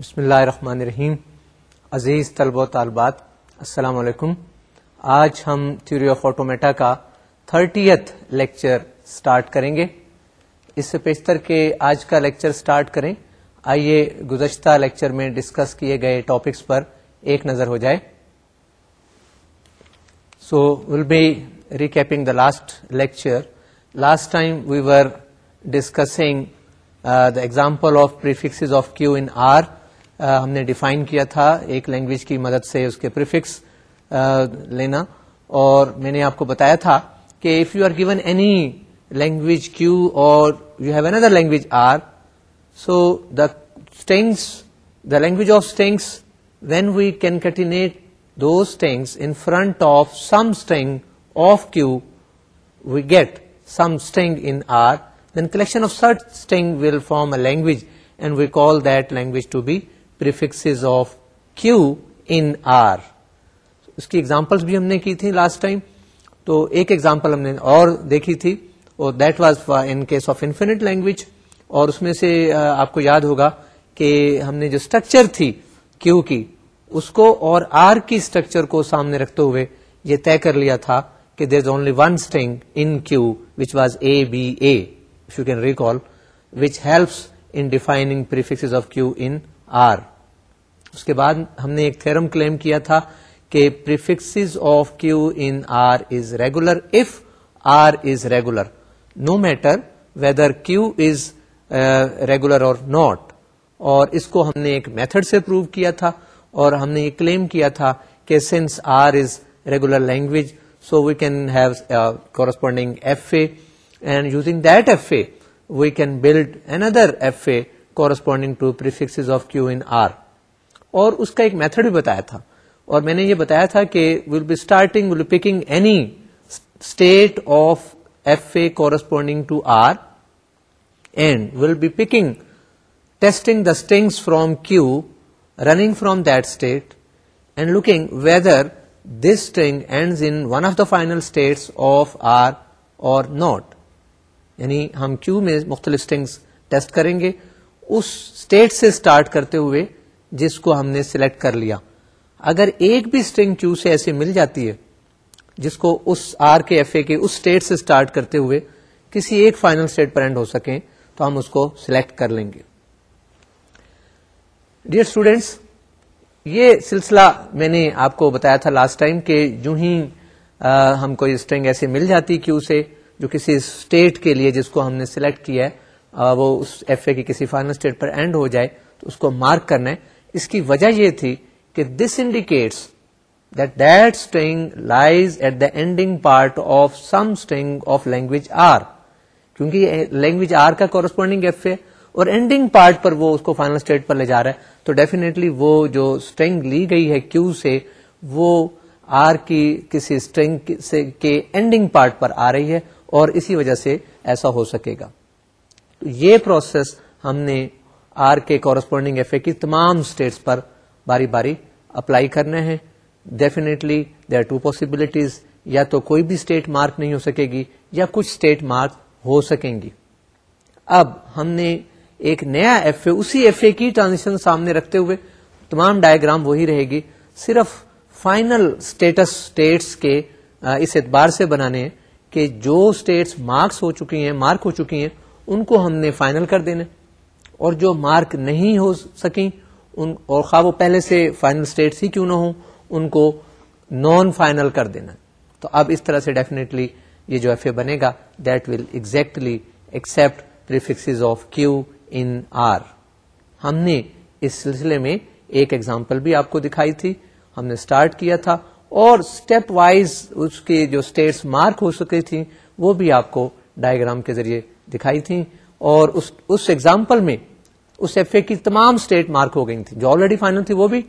بسم اللہ الرحمن الرحیم عزیز طلب و طالبات السلام علیکم آج ہم تھیوری آف آٹومیٹا کا تھرٹیتھ لیکچر سٹارٹ کریں گے اس سے پیشتر کے آج کا لیکچر سٹارٹ کریں آئیے گزشتہ لیکچر میں ڈسکس کیے گئے ٹاپکس پر ایک نظر ہو جائے so we'll be recapping the last lecture last time we were discussing the example of prefix of Q in R ہم نے ڈیفائن کیا تھا ایک لینگویج کی مدد سے اس کے پریفکس لینا اور میں نے آپ کو بتایا تھا کہ if you are given any language Q اور you have another language R so the strings the language of strings when we can concatenate those in front of some string of Q we get some string in R then collection of such string will form a language and we call that language to be اس کی examples بھی ہم نے کی تھی last time تو ایک example ہم نے اور دیکھی تھی اور that was in case of infinite language اور اس میں سے آپ کو یاد ہوگا کہ ہم نے جو اسٹرکچر تھی کیو کی اس کو اور آر کی اسٹرکچر کو سامنے رکھتے ہوئے یہ طے کر لیا تھا کہ there is only one string in Q which was a b a you can recall which helps in prefix of Q in R اس کے بعد ہم نے ایک تھرم کلیم کیا تھا کہ of Q Q in R R is is is regular regular regular if no matter whether or not اور اس کو ہم نے ایک میتھڈ سے پروو کیا تھا اور ہم نے یہ کلیم کیا تھا کہ since R is regular language so we can have corresponding F A and using that F A we can build an other F A corresponding to prefix of Q in R اور اس کا ایک method بھی بتایا تھا اور میں نے یہ بتایا تھا کہ will be starting will picking any state of F A corresponding to R and will be picking testing the strings from Q running from that state and looking whether this string ends in one of the final states of R or not یعنی ہم Q میں مختلف strings test کریں گے اس state سے start کرتے ہوئے جس کو ہم نے سلیکٹ کر لیا اگر ایک بھی اسٹرنگ کیو سے ایسی مل جاتی ہے جس کو اس آر کے ایف اے کے اس اسٹیٹ سے اسٹارٹ کرتے ہوئے کسی ایک فائنل اسٹیٹ پر اینڈ ہو سکیں تو ہم اس کو سلیکٹ کر لیں گے ڈیئر اسٹوڈینٹس یہ سلسلہ میں نے آپ کو بتایا تھا لاسٹ ٹائم کہ جو ہی ہم کو اسٹرنگ ایسی مل جاتی کیو سے جو کسی اسٹیٹ کے لیے جس کو ہم نے سلیکٹ کیا ہے وہ اس ایف اے کے کسی فائنل اسٹیٹ پر اینڈ ہو جائے تو اس کو مارک کرنا ہے اس کی وجہ یہ تھی کہ this indicates that that lies at the ending part of some string of language R کیونکہ لینگویج آر کا کورسپونڈنگ ایف ہے اور اینڈنگ پارٹ پر وہ اس کو فائنل اسٹیٹ پر لے جا رہا ہے تو ڈیفینیٹلی وہ جو اسٹرنگ لی گئی ہے کیو سے وہ آر کی کسی اسٹرینگ کے اینڈنگ پارٹ پر آ رہی ہے اور اسی وجہ سے ایسا ہو سکے گا تو یہ پروسیس ہم نے آر کے کورسپونڈنگ ایف اے کی تمام اسٹیٹس پر باری باری اپلائی کرنے ہیں definitely they are two possibilities یا تو کوئی بھی اسٹیٹ مارک نہیں ہو سکے گی یا کچھ اسٹیٹ مارک ہو سکیں گی اب ہم نے ایک نیا ایف اے اسی ایف اے کی ٹرانزیکشن سامنے رکھتے ہوئے تمام ڈائگرام وہی رہے گی صرف فائنل اسٹیٹس اسٹیٹس کے اس اعتبار سے بنانے ہیں کہ جو اسٹیٹس مارکس ہو چکی ہیں مارک ہو چکی ہیں ان کو ہم نے فائنل کر دینے اور جو مارک نہیں ہو سکیں ان اور خواہ وہ پہلے سے فائنل اسٹیٹس ہی کیوں نہ ہوں ان کو نان فائنل کر دینا تو اب اس طرح سے ڈیفینیٹلی یہ جو ایف اے بنے گا that will exactly accept of Q in R ہم نے اس سلسلے میں ایک ایگزامپل بھی آپ کو دکھائی تھی ہم نے اسٹارٹ کیا تھا اور اسٹیپ وائز اس کے جو اسٹیٹس مارک ہو سکے تھیں وہ بھی آپ کو ڈائگرام کے ذریعے دکھائی تھی اور اس ایگزامپل میں اس ایف اے کی تمام اسٹیٹ مارک ہو گئی تھی جو آلریڈی فائنل تھی وہ بھی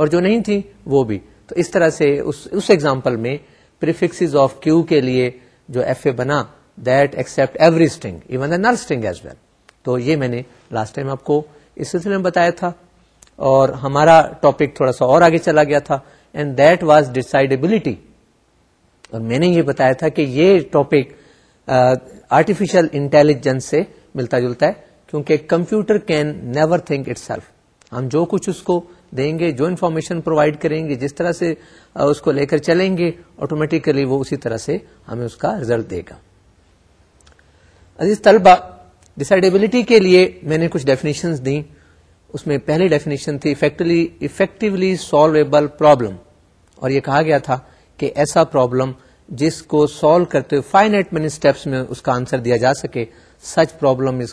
اور جو نہیں تھی وہ بھی تو اس طرح سے اس ایگزامپل میں میں آف کیو کے لیے جو ایف اے بنا that accept every string string even the as well تو یہ نے لاسٹ ٹائم آپ کو اس سلسلے میں بتایا تھا اور ہمارا ٹاپک تھوڑا سا اور آگے چلا گیا تھا اینڈ دیٹ واز ڈسائڈیبلٹی اور میں نے یہ بتایا تھا کہ یہ ٹاپک آرٹیفیشل انٹیلیجنس سے ملتا جلتا ہے کیونکہ computer can never think itself ہم جو کچھ اس کو دیں گے جو انفارمیشن پرووائڈ کریں گے جس طرح سے اس کو لے کر چلیں گے آٹومیٹیکلی وہ اسی طرح سے ہمیں اس کا ریزلٹ دے گا عزیز طلبہ ڈسائڈیبلٹی کے لیے میں نے کچھ ڈیفینیشن دی اس میں پہلی ڈیفینیشن تھی افیکٹلی افیکٹولی سالویبل پرابلم اور یہ کہا گیا تھا کہ ایسا پرابلم جس کو سالو کرتے ہوئے فائنٹ مینی اسٹیپس میں اس کا آنسر دیا جا سکے such problem is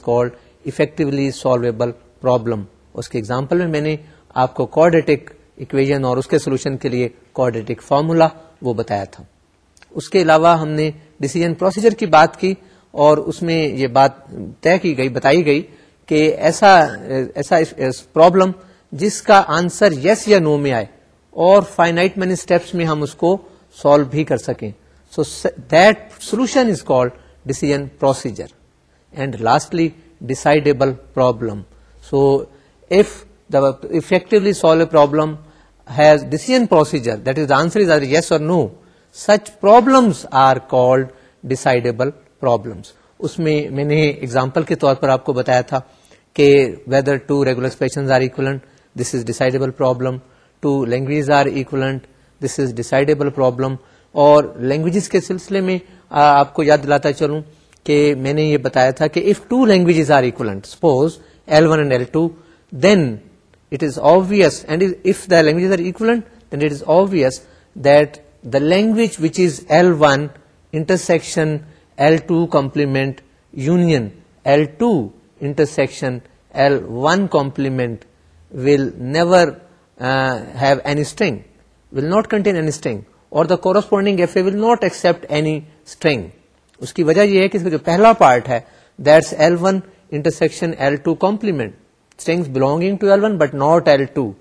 effectively solvable problem اس کے اگزامپل میں میں نے آپ کو کوڈیٹک اکویژن اور اس کے سولوشن کے لیے کوڈیٹک فارمولا وہ بتایا تھا اس کے علاوہ ہم نے ڈسیزن پروسیجر کی بات کی اور اس میں یہ بات طے کی گئی بتائی گئی کہ ایسا ایسا پرابلم جس کا آنسر یس یا نو میں آئے اور فائنائٹ مینی اسٹیپس میں ہم اس کو سالو بھی کر سکیں so that solution is called decision procedure and lastly decidable problem so if effectively solve a problem procedure that is is answer are yes or no such problems are called decidable problems اس میں میں نے example کے طور پر آپ کو بتایا تھا کہ whether two regular are this is decidable problem two language are equivalent this is decidable problem اور لینگویجز کے سلسلے میں آپ کو یاد دلاتا چلوں کہ میں نے یہ بتایا تھا کہ if two languages are equivalent suppose L one and L two then it is obvious and if the language are equivalent then it is that the language which is L one intersection L two complement union L two intersection L one complement will never have any string will not contain any string اور the corresponding F A will not accept any string اس کی وجہ یہ ہے کہ اس کا جو پہلا part ہے that's L one intersection L two complement strings belonging to L one but not L two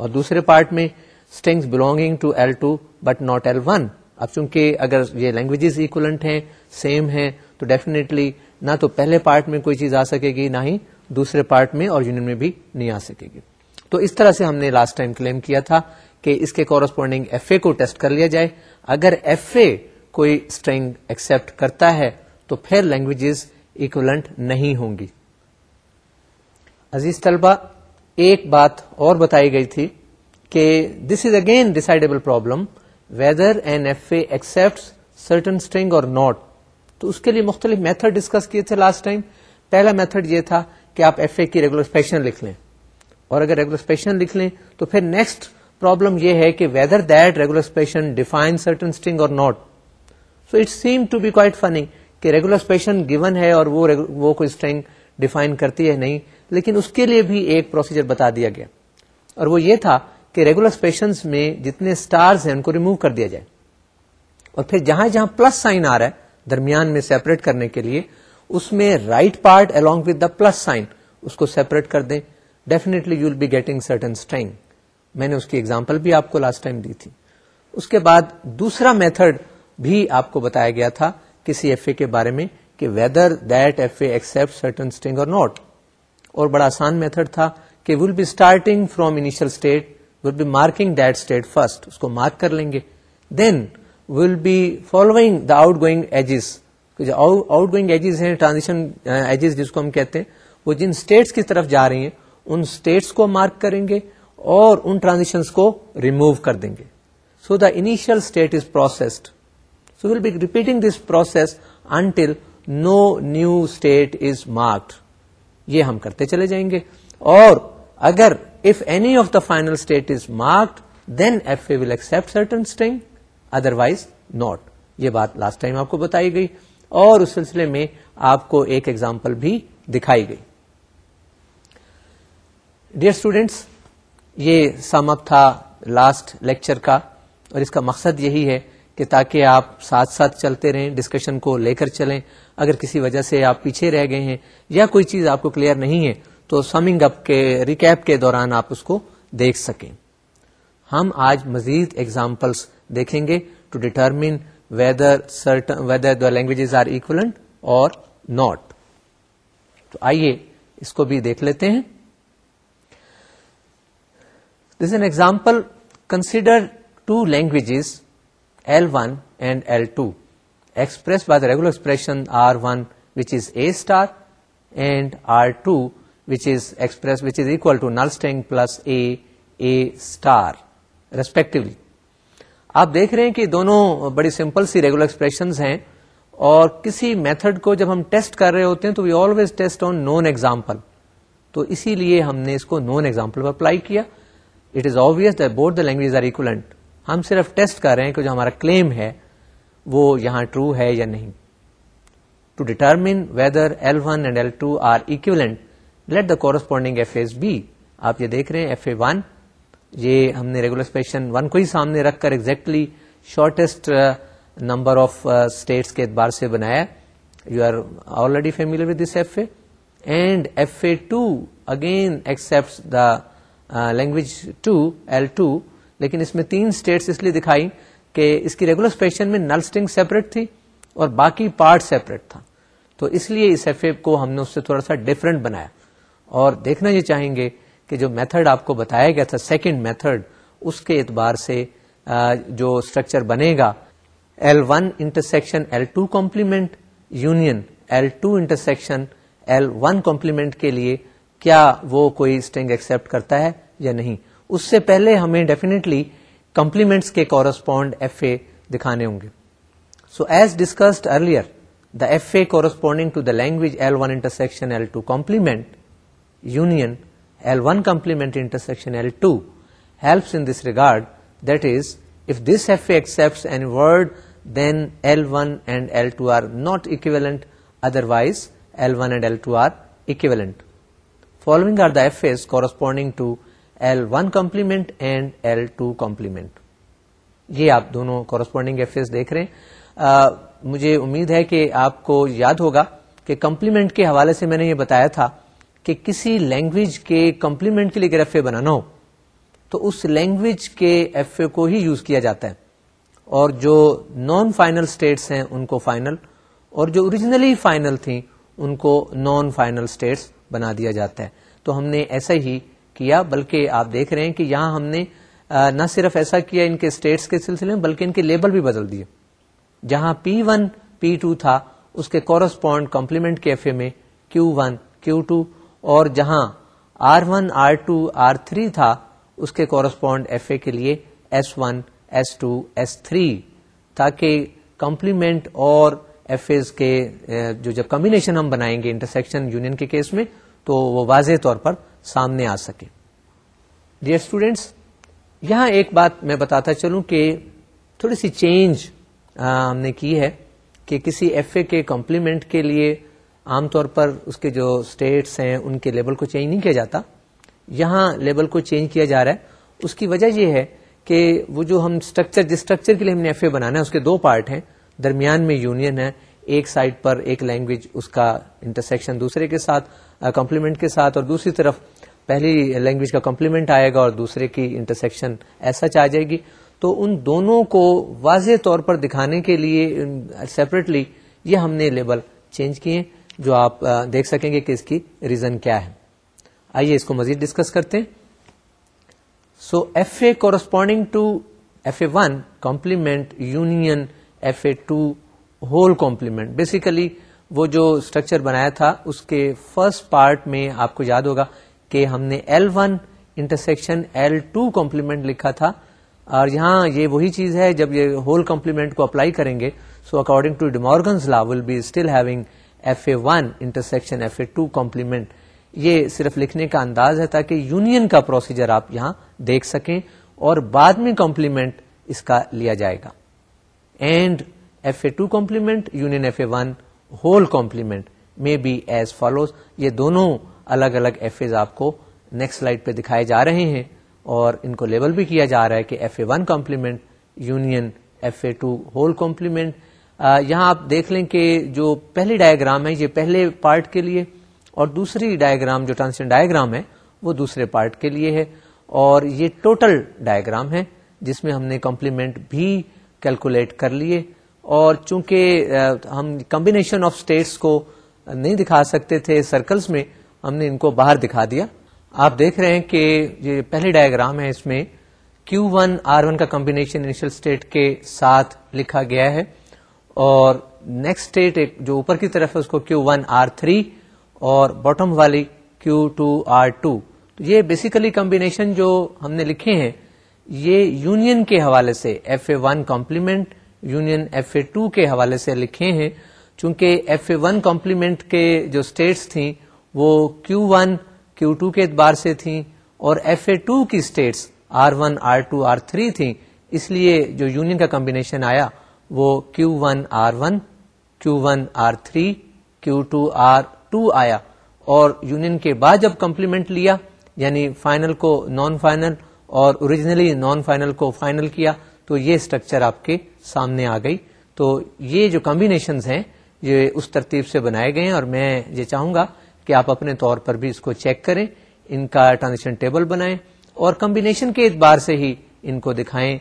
اور دوسرے پارٹ میں strings belonging to L two but not L one اب چونکہ اگر یہ لینگویجز اکولنٹ ہیں سیم ہیں تو ڈیفینیٹلی نہ تو پہلے پارٹ میں کوئی چیز آ سکے گی نہ ہی دوسرے پارٹ میں اور یونین میں بھی نہیں آ سکے گی تو اس طرح سے ہم نے لاسٹ ٹائم کلیم کیا تھا کہ اس کے کورسپونڈنگ ایف اے کو ٹیسٹ کر لیا جائے اگر ایف اے کوئی اسٹرنگ ایکسپٹ کرتا ہے تو پھر لینگویجز اکولنٹ نہیں ہوں گی عزیز طلبا ایک بات اور بتائی گئی تھی کہ this is again decidable problem whether and F A accept certain string or not تو اس کے لیے مختلف میتھڈ ڈسکس کیے تھے لاسٹ ٹائم پہلا میتھڈ یہ تھا کہ آپ ایف اے کی ریگولر اسپیشن لکھ لیں اور اگر ریگولر اسپیشن لکھ لیں تو پھر نیکسٹ پرابلم یہ ہے کہ whether that regular expression define certain string or not so it seem to be quite funny کہ ریگولر اسپیشن گیون ہے اور وہ کوئی اسٹرینگ ڈیفائن کرتی ہے نہیں لیکن اس کے لیے بھی ایک پروسیجر بتا دیا گیا اور وہ یہ تھا کہ ریگولر میں جتنے اسٹارز ہیں ان کو ریمو کر دیا جائے اور پھر جہاں جہاں پلس سائن آ رہا ہے درمیان میں سیپریٹ کرنے کے لیے اس میں right part along with the plus sign اس کو سیپریٹ کر دیں ڈیفینے گیٹنگ سرٹن اسٹرینگ میں نے اس کی ایگزامپل بھی آپ کو لاسٹ ٹائم دی تھی اس کے بعد دوسرا میتھڈ بھی آپ کو بتایا گیا تھا کسی ایف اے کے بارے میں کہ whether that F A accept certain string or not اور بڑا آسان میتھڈ تھا کہ we'll be starting from state first اس کو مارک کر لیں گے then we'll be following the outgoing edges outgoing edges ہیں ٹرانزیشن ایجز uh, جس کو ہم کہتے ہیں وہ جن اسٹیٹس کی طرف جا رہی ہیں ان اسٹیٹس کو مارک کریں گے اور ان ٹرانزیشن کو ریموو کر دیں گے so the initial state is processed so we'll be repeating this process until no new state is marked یہ ہم کرتے چلے جائیں گے اور اگر if any of the final state is marked then F A will accept certain string otherwise not یہ بات لاسٹ ٹائم آپ کو بتائی گئی اور اس سلسلے میں آپ کو ایک ایگزامپل بھی دکھائی گئی ڈیئر اسٹوڈینٹس یہ سم اپ تھا لاسٹ لیکچر کا اور اس کا مقصد یہی ہے کہ تاکہ آپ ساتھ ساتھ چلتے رہیں ڈسکشن کو لے کر چلیں اگر کسی وجہ سے آپ پیچھے رہ گئے ہیں یا کوئی چیز آپ کو کلیئر نہیں ہے تو سمنگ اپ کے ریکیپ کے دوران آپ اس کو دیکھ سکیں ہم آج مزید ایگزامپلس دیکھیں گے to determine whether certain whether the languages are equivalent or not تو آئیے اس کو بھی دیکھ لیتے ہیں this an example consider two languages L one and L two express by the regular expression R one is a star and R two express is equal پلسیکٹولی آپ دیکھ رہے ہیں کہ دونوں بڑی سمپل سی ریگولر ایکسپریشنز ہیں اور کسی میتھڈ کو جب ہم ٹیسٹ کر رہے ہوتے ہیں تو we always test on known example تو اسی لیے ہم نے اس کو نون ایگزامپل پر اپلائی کیا it is obvious the both the language are equivalent ہم صرف ٹیسٹ کر رہے ہیں کہ جو ہمارا کلیم ہے وہ یہاں ٹرو ہے یا نہیں to determine whether L one and L two are equivalent let the corresponding F B آپ یہ دیکھ رہے ہیں ایف اے ون یہ ہم نے ریگولر اسپیشن ون کو ہی سامنے رکھ کر exactly shortest number of states کے اعتبار سے بنایا you are already familiar with this F A and F A two again accept the language two L two لیکن اس میں تین اسٹیٹس اس لیے دکھائی کہ اس کی ریگولر اسپیشن میں نل اسٹنگ سیپریٹ تھی اور باقی پارٹ سیپریٹ تھا تو اس لیے اس ایف اے کو ہم نے اس سے تھوڑا سا ڈفرینٹ بنایا اور دیکھنا یہ چاہیں گے کہ جو میتھڈ آپ کو بتایا گیا تھا سیکنڈ میتھڈ اس کے اعتبار سے جو اسٹرکچر بنے گا L one intersection L two complement union L two intersection L one complement کے لیے کیا وہ کوئی اسٹنگ ایکسپٹ کرتا ہے یا نہیں اس سے پہلے ہمیں ڈیفینیٹلی کمپلیمنٹس کے کورسپونڈ ایف اے دکھانے ہوں گے so as discussed earlier the F A corresponding to the language L one intersection L two complement union L one complement intersection L two helps in this regard that is if this F A accept an word then L one and L two are not equivalent otherwise L one and L two are equivalent following are the F A corresponding to L one complement and L two complement یہ آپ دونوں corresponding F دیکھ رہے ہیں آ, مجھے امید ہے کہ آپ کو یاد ہوگا کہ کمپلیمنٹ کے حوالے سے میں نے یہ بتایا تھا کہ کسی لینگویج کے کمپلیمنٹ کے لیے اگر ایف اے بنانا ہو تو اس لینگویج کے ایف اے کو ہی یوز کیا جاتا ہے اور جو نان فائنل اسٹیٹس ہیں ان کو فائنل اور جو اوریجنلی فائنل تھیں ان کو نان فائنل اسٹیٹس بنا دیا جاتا ہے تو ہم نے ایسے ہی کیا بلکہ آپ دیکھ رہے ہیں کہ یہاں ہم نے نہ صرف ایسا کیا ان کے اسٹیٹس کے سلسلے میں بلکہ ان کے لیبل بھی بدل دیے جہاں پی ون پی ٹو تھا اس کے کورسپونڈ کمپلیمنٹ میں کیو کیو ون ٹو اور جہاں R one R two R three تھا اس کے کورسپونڈ ایف اے کے لیے S one S two S three تاکہ کمپلیمنٹ اور ایف اے کے جو جب کمبینیشن ہم بنائیں گے انٹرسیکشن یونین کے کیس میں تو وہ واضح طور پر سامنے آ سکے ڈیئر اسٹوڈینٹس یہاں ایک بات میں بتاتا چلوں کہ تھوڑی سی چینج ہم نے کی ہے کہ کسی ایف اے کے کمپلیمنٹ کے لیے عام طور پر اس کے جو اسٹیٹس ہیں ان کے لیبل کو چینج نہیں کیا جاتا یہاں لیبل کو چینج کیا جا رہا ہے اس کی وجہ یہ ہے کہ وہ جو ہم اسٹرکچر جس اسٹرکچر کے لیے ہم نے ایف اے بنانا ہے اس کے دو پارٹ ہیں درمیان میں یونین ہے ایک سائڈ پر ایک لینگویج اس کا انٹرسیکشن دوسرے کے ساتھ کمپلیمنٹ کے ساتھ اور دوسری طرف پہلی لینگویج کا کمپلیمنٹ آئے گا اور دوسرے کی انٹرسیکشن ایسا چاہ آ جائے گی تو ان دونوں کو واضح طور پر دکھانے کے لیے سیپریٹلی یہ ہم نے لیبل چینج کیے جو آپ دیکھ سکیں گے کہ اس کی ریزن کیا ہے آئیے اس کو مزید ڈسکس کرتے ہیں so F A corresponding to F A one complement union F A two whole complement basically وہ جو اسٹرکچر بنایا تھا اس کے فرسٹ پارٹ میں آپ کو یاد ہوگا کہ ہم نے L one intersection L two complement لکھا تھا اور یہاں یہ وہی چیز ہے جب یہ ہول کمپلیمنٹ کو اپلائی کریں گے so according to De Morgan's law we'll be still having F A one intersection F A two complement یہ صرف لکھنے کا انداز ہے تاکہ یونین کا پروسیجر آپ یہاں دیکھ سکیں اور بعد میں کمپلیمنٹ اس کا لیا جائے گا and F A two complement union F A one whole complement میں بی ایز فالوز یہ دونوں الگ الگ ایف ایز آپ کو نیکسٹ سلائڈ پہ دکھائے جا رہے ہیں اور ان کو لیبل بھی کیا جا رہا ہے کہ F A one complement union F A two whole complement یہاں آپ دیکھ لیں کہ جو پہلی ڈائگرام ہے یہ پہلے پارٹ کے لیے اور دوسری ڈائگرام جو ٹرانسن ڈائگرام ہے وہ دوسرے پارٹ کے لیے ہے اور یہ ٹوٹل ڈائگرام ہے جس میں ہم نے کمپلیمنٹ بھی کیلکولیٹ کر لیے اور چونکہ ہم کمبینیشن آف اسٹیٹس کو نہیں دکھا سکتے تھے سرکلز میں ہم نے ان کو باہر دکھا دیا آپ دیکھ رہے ہیں کہ یہ پہلے ڈائگرام ہے اس میں کیو ون آر ون کا کمبینیشن انیشل اسٹیٹ کے ساتھ لکھا گیا ہے اور نیکسٹ اسٹیٹ جو اوپر کی طرف ہے اس کو کیو ون آر تھری اور باٹم والی کیو ٹو آر ٹو تو یہ بیسیکلی کمبینیشن جو ہم نے لکھے ہیں یہ یونین کے حوالے سے F A one complement union F A two کے حوالے سے لکھے ہیں چونکہ ایف اے ون کمپلیمنٹ کے جو اسٹیٹس تھیں وہ کیو ون کیو ٹو کے اعتبار سے تھیں اور ایف اے ٹو کی states R one R two R three تھیں اس لیے جو یونین کا کمبینیشن آیا وہ Q one R one Q one R three Q two R two آیا اور یونین کے بعد جب کمپلیمنٹ لیا یعنی فائنل کو نان فائنل اور اوریجنلی نان فائنل کو فائنل کیا تو یہ اسٹرکچر آپ کے سامنے آ گئی تو یہ جو کمبینیشنز ہیں یہ اس ترتیب سے بنائے گئے ہیں اور میں یہ چاہوں گا کہ آپ اپنے طور پر بھی اس کو چیک کریں ان کا ٹرانزیکشن ٹیبل بنائیں اور کمبینیشن کے اعتبار سے ہی ان کو دکھائیں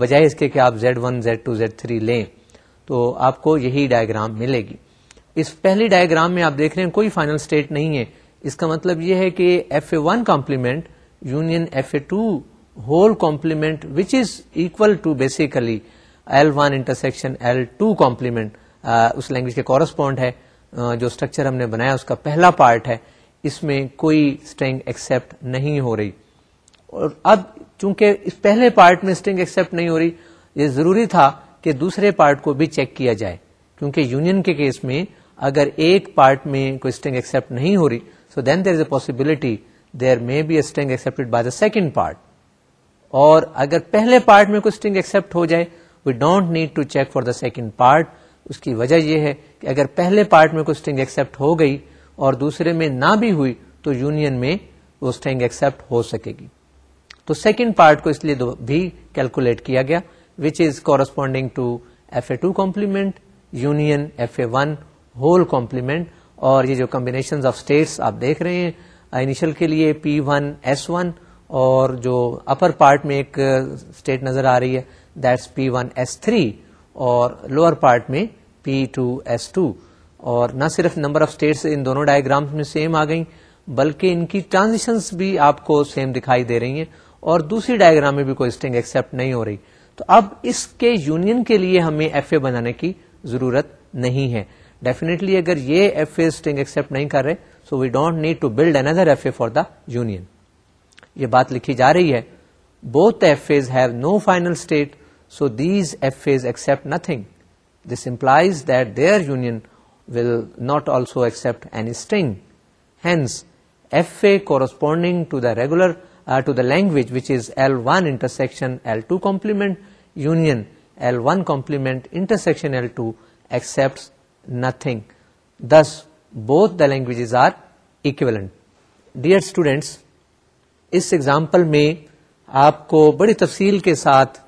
بجائے اس کے کہ آپ Z one Z two Z three لیں تو آپ کو یہی ڈائگرام ملے گی اس پہلی ڈائگرام میں آپ دیکھ رہے ہیں کوئی فائنل اسٹیٹ نہیں ہے اس کا مطلب یہ ہے کہ F A one complement union F A two whole complement which is equal to basically L one intersection L two complement us language کے کورسپونڈ ہے جو اسٹرکچر ہم نے بنایا اس کا پہلا پارٹ ہے اس میں کوئی اسٹرنگ ایکسپٹ نہیں ہو رہی اور اب چونکہ اس پہلے پارٹ میں اسٹرنگ ایکسپٹ نہیں ہو رہی یہ ضروری تھا کہ دوسرے پارٹ کو بھی چیک کیا جائے کیونکہ یونین کے کیس میں اگر ایک پارٹ میں کوئی اسٹرنگ ایکسپٹ نہیں ہو رہی so then there is a possibility there may be a string accept by the second part اور اگر پہلے پارٹ میں کوئی اسٹرنگ ایکسپٹ ہو جائے we don't need to check for the second part اس کی وجہ یہ ہے کہ اگر پہلے پارٹ میں کوئی اسٹرنگ ایکسپٹ ہو گئی اور دوسرے میں نہ بھی ہوئی تو یونین میں وہ اسٹرنگ ایکسپٹ ہو سکے گی تو سیکنڈ پارٹ کو اس لیے بھی کیلکولیٹ کیا گیا which is corresponding to F A two complement union F A one whole complement اور یہ جو کمبینیشن آف اسٹیٹس آپ دیکھ رہے ہیں انیشل کے لیے پی ون ایس ون اور جو اپر پارٹ میں ایک اسٹیٹ نظر آ رہی ہے that's P one S three اور لوور پارٹ میں پی ٹو ایس ٹو اور نہ صرف نمبر آف اسٹیٹس ان دونوں ڈائگرامس میں سیم آ گئی بلکہ ان کی ٹرانزیشنس بھی آپ کو سیم دکھائی دے رہی ہیں اور دوسری ڈائگرام میں بھی کوئی اسٹنگ ایکسپٹ نہیں ہو رہی تو اب اس کے یونین کے لیے ہمیں ایف اے بنانے کی ضرورت نہیں ہے ڈیفینیٹلی اگر یہ ایف اے اسٹنگ ایکسپٹ نہیں کر رہے so we don't need to build another F A for the union یہ بات لکھی جا رہی ہے both F A's have no final state so these F A's accept nothing this implies that their union will not also accept any string hence F A corresponding to the regular to the language which is L one intersection L two complement union L one complement intersection L two accept nothing this both the languages are equivalent dear students us example میں آپ کو بڑی تفصیل کے ساتھ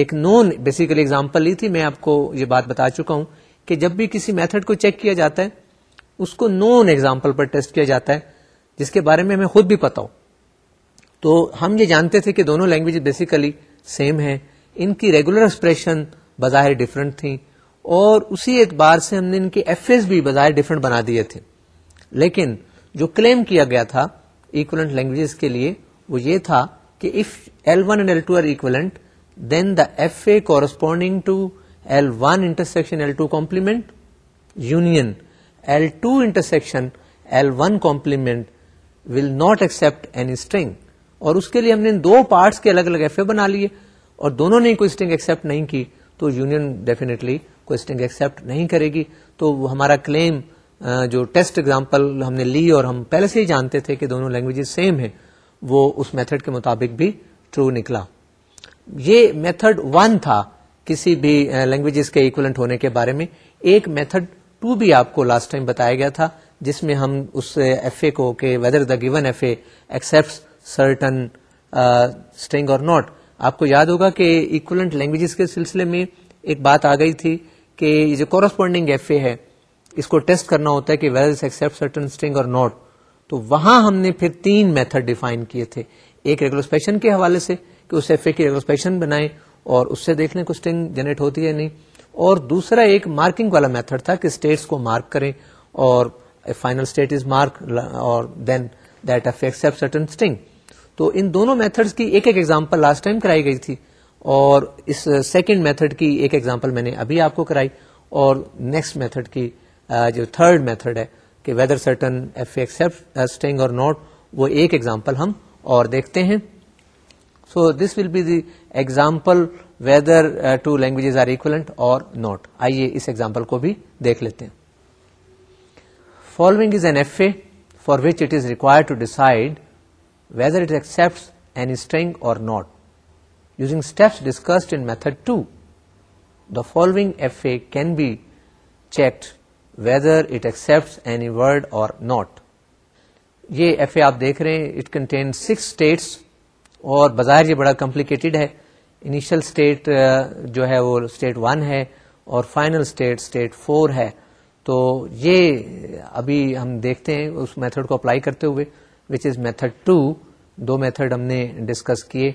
ایک known basically example لی تھی میں آپ کو یہ بات بتا چکا ہوں کہ جب بھی کسی میتھڈ کو چیک کیا جاتا ہے اس کو نون ایگزامپل پر ٹیسٹ کیا جاتا ہے جس کے بارے میں ہمیں خود بھی پتا ہو تو ہم یہ جانتے تھے کہ دونوں لینگویج بیسیکلی سیم ہیں ان کی ریگولر ایکسپریشن بظاہر ڈفرینٹ تھیں اور اسی اعتبار سے ہم نے ان کے ایف ایس بھی بظاہر ڈفرینٹ بنا دیے تھے لیکن جو کلیم کیا گیا تھا کے لیے وہ یہ تھا کہ if the then the F A corresponding union L two intersection L one complement will not accept any string اور اس کے لیے ہم نے دو پارٹس کے الگ الگ ایف اے بنا لیے اور دونوں نے کوئی اسٹرنگ ایکسپٹ نہیں کی تو یونین ڈیفینیٹلی کوئی اسٹرنگ ایکسپٹ نہیں کرے گی تو ہمارا کلیم جو ٹیسٹ اگزامپل ہم نے لی اور ہم پہلے سے ہی جانتے تھے کہ دونوں لینگویجز سیم ہیں وہ اس میتھڈ کے مطابق بھی ٹرو نکلا یہ میتھڈ ون تھا کسی بھی لینگویجز کے اکولنٹ ہونے کے بارے میں ایک میتھڈ ٹو بھی آپ کو لاسٹ ٹائم بتایا گیا تھا جس میں ہم اس ایف اے کو کہ whether the given F A accept certain string or not آپ کو یاد ہوگا کہ ایکولنٹ لینگویجز کے سلسلے میں ایک بات آ گئی تھی کہ یہ جو کورسپونڈنگ ایف اے ہے اس کو ٹیسٹ کرنا ہوتا ہے کہ ویز accept certain string or not تو وہاں ہم نے پھر تین میتھڈ ڈیفائن کیے تھے ایک ریگولسپیشن کے حوالے سے کہ اسے ایف اے کی ریگولسپیشن بنائیں اور اس سے دیکھ لیں کہ اسٹرنگ جنریٹ ہوتی ہے نہیں اور دوسرا ایک مارکنگ والا میتھڈ تھا کہ اسٹیٹس کو مارک کریں اور فائنل اسٹیٹ از مارک اور then that F accept certain string تو ان دونوں میتھڈس کی ایک ایک ایگزامپل لاسٹ ٹائم کرائی گئی تھی اور اس سیکنڈ میتھڈ کی ایک ایگزامپل میں نے ابھی آپ کو کرائی اور نیکسٹ میتھڈ کی جو تھرڈ میتھڈ ہے کہ whether certain F accept string or not وہ ایک ایگزامپل ہم اور دیکھتے ہیں so this will be the example whether two languages are equivalent or not آئیے اس ایگزامپل کو بھی دیکھ لیتے ہیں following is an F A for which it is require to decide whether it accept an string or not using steps discussed in method two the following F A can be checked it accept any word or not یہ F A آپ دیکھ رہے ہیں it contain six states اور بظاہر یہ بڑا complicated ہے انیشل اسٹیٹ uh, جو ہے وہ اسٹیٹ ون ہے اور فائنل اسٹیٹ اسٹیٹ فور ہے تو یہ ابھی ہم دیکھتے ہیں اس میتھڈ کو اپلائی کرتے ہوئے وچ از میتھڈ ٹو دو میتھڈ ہم نے ڈسکس کیے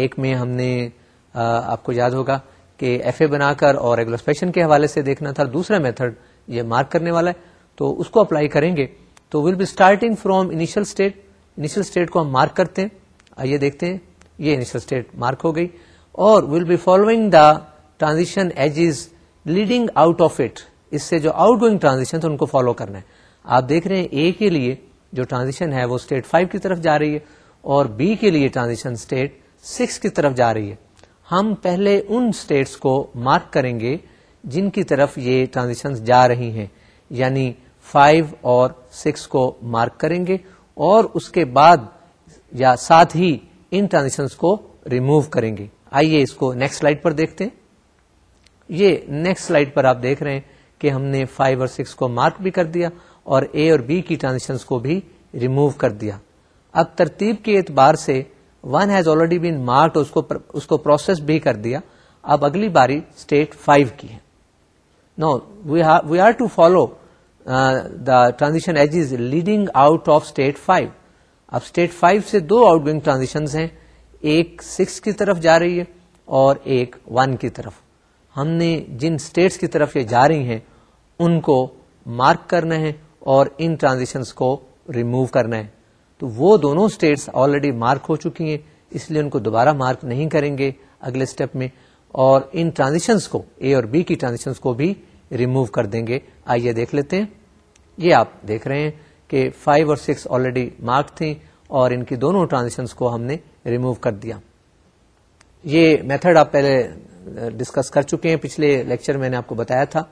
ایک میں ہم نے uh, آپ کو یاد ہوگا کہ ایف اے بنا کر اور ریگولر کے حوالے سے دیکھنا تھا دوسرا میتھڈ یہ مارک کرنے والا ہے تو اس کو اپلائی کریں گے تو will be starting from initial state state کو ہم مارک کرتے ہیں آئیے دیکھتے ہیں یہ انیشیل ہو گئی اور will be following the transition edge is leading out of it اس سے جو آؤٹ گوئنگ ٹرانزیکشن ان کو فالو کرنا ہے آپ دیکھ رہے ہیں اے کے لیے جو ٹرانزیکشن ہے وہ اسٹیٹ 5 کی طرف جا رہی ہے اور بی کے لیے ٹرانزیکشن اسٹیٹ 6 کی طرف جا رہی ہے ہم پہلے ان اسٹیٹس کو مارک کریں گے جن کی طرف یہ ٹرانزیکشن جا رہی ہیں یعنی فائیو اور سکس کو مارک کریں گے اور اس کے بعد یا ساتھ ہی ان ٹرانزیکشن کو ریمو کریں گے آئیے اس کو نیکسٹ سلائڈ پر دیکھتے ہیں یہ نیکسٹ سلائڈ پر آپ دیکھ رہے ہیں کہ ہم نے فائیو اور سکس کو مارک بھی کر دیا اور اے اور بی کی ٹرانزیکشن کو بھی ریموو کر دیا اب ترتیب کے اعتبار سے one has already been marked process بھی کر دیا اب اگلی باری اسٹیٹ فائیو کی ہے now we are to follow the the edge is leading out of state five اب اسٹیٹ فائیو سے دو آؤٹ گوئنگ ٹرانزیکشن ہیں ایک سکس کی طرف جا رہی ہے اور ایک ون کی طرف ہم نے جن اسٹیٹس کی طرف یہ جا رہی ہیں ان کو مارک کرنا ہے اور ان ٹرانزیکشنس کو ریموو کرنا ہے تو وہ دونوں اسٹیٹس آلریڈی مارک ہو چکی ہیں اس لیے ان کو دوبارہ مارک نہیں کریں گے اگلے اسٹیپ میں اور ان ٹرانزیکشنس کو اے اور بی کی ٹرانزیکشن کو بھی ریموو کر دیں گے آئیے دیکھ لیتے ہیں یہ آپ دیکھ رہے ہیں کہ فائیو اور سکس آلریڈی مارک تھیں اور ان کی دونوں ٹرانزیکشنس کو ہم نے ریموو کر دیا یہ میتھڈ آپ پہلے ڈسکس کر چکے ہیں پچھلے لیکچر میں نے آپ کو بتایا تھا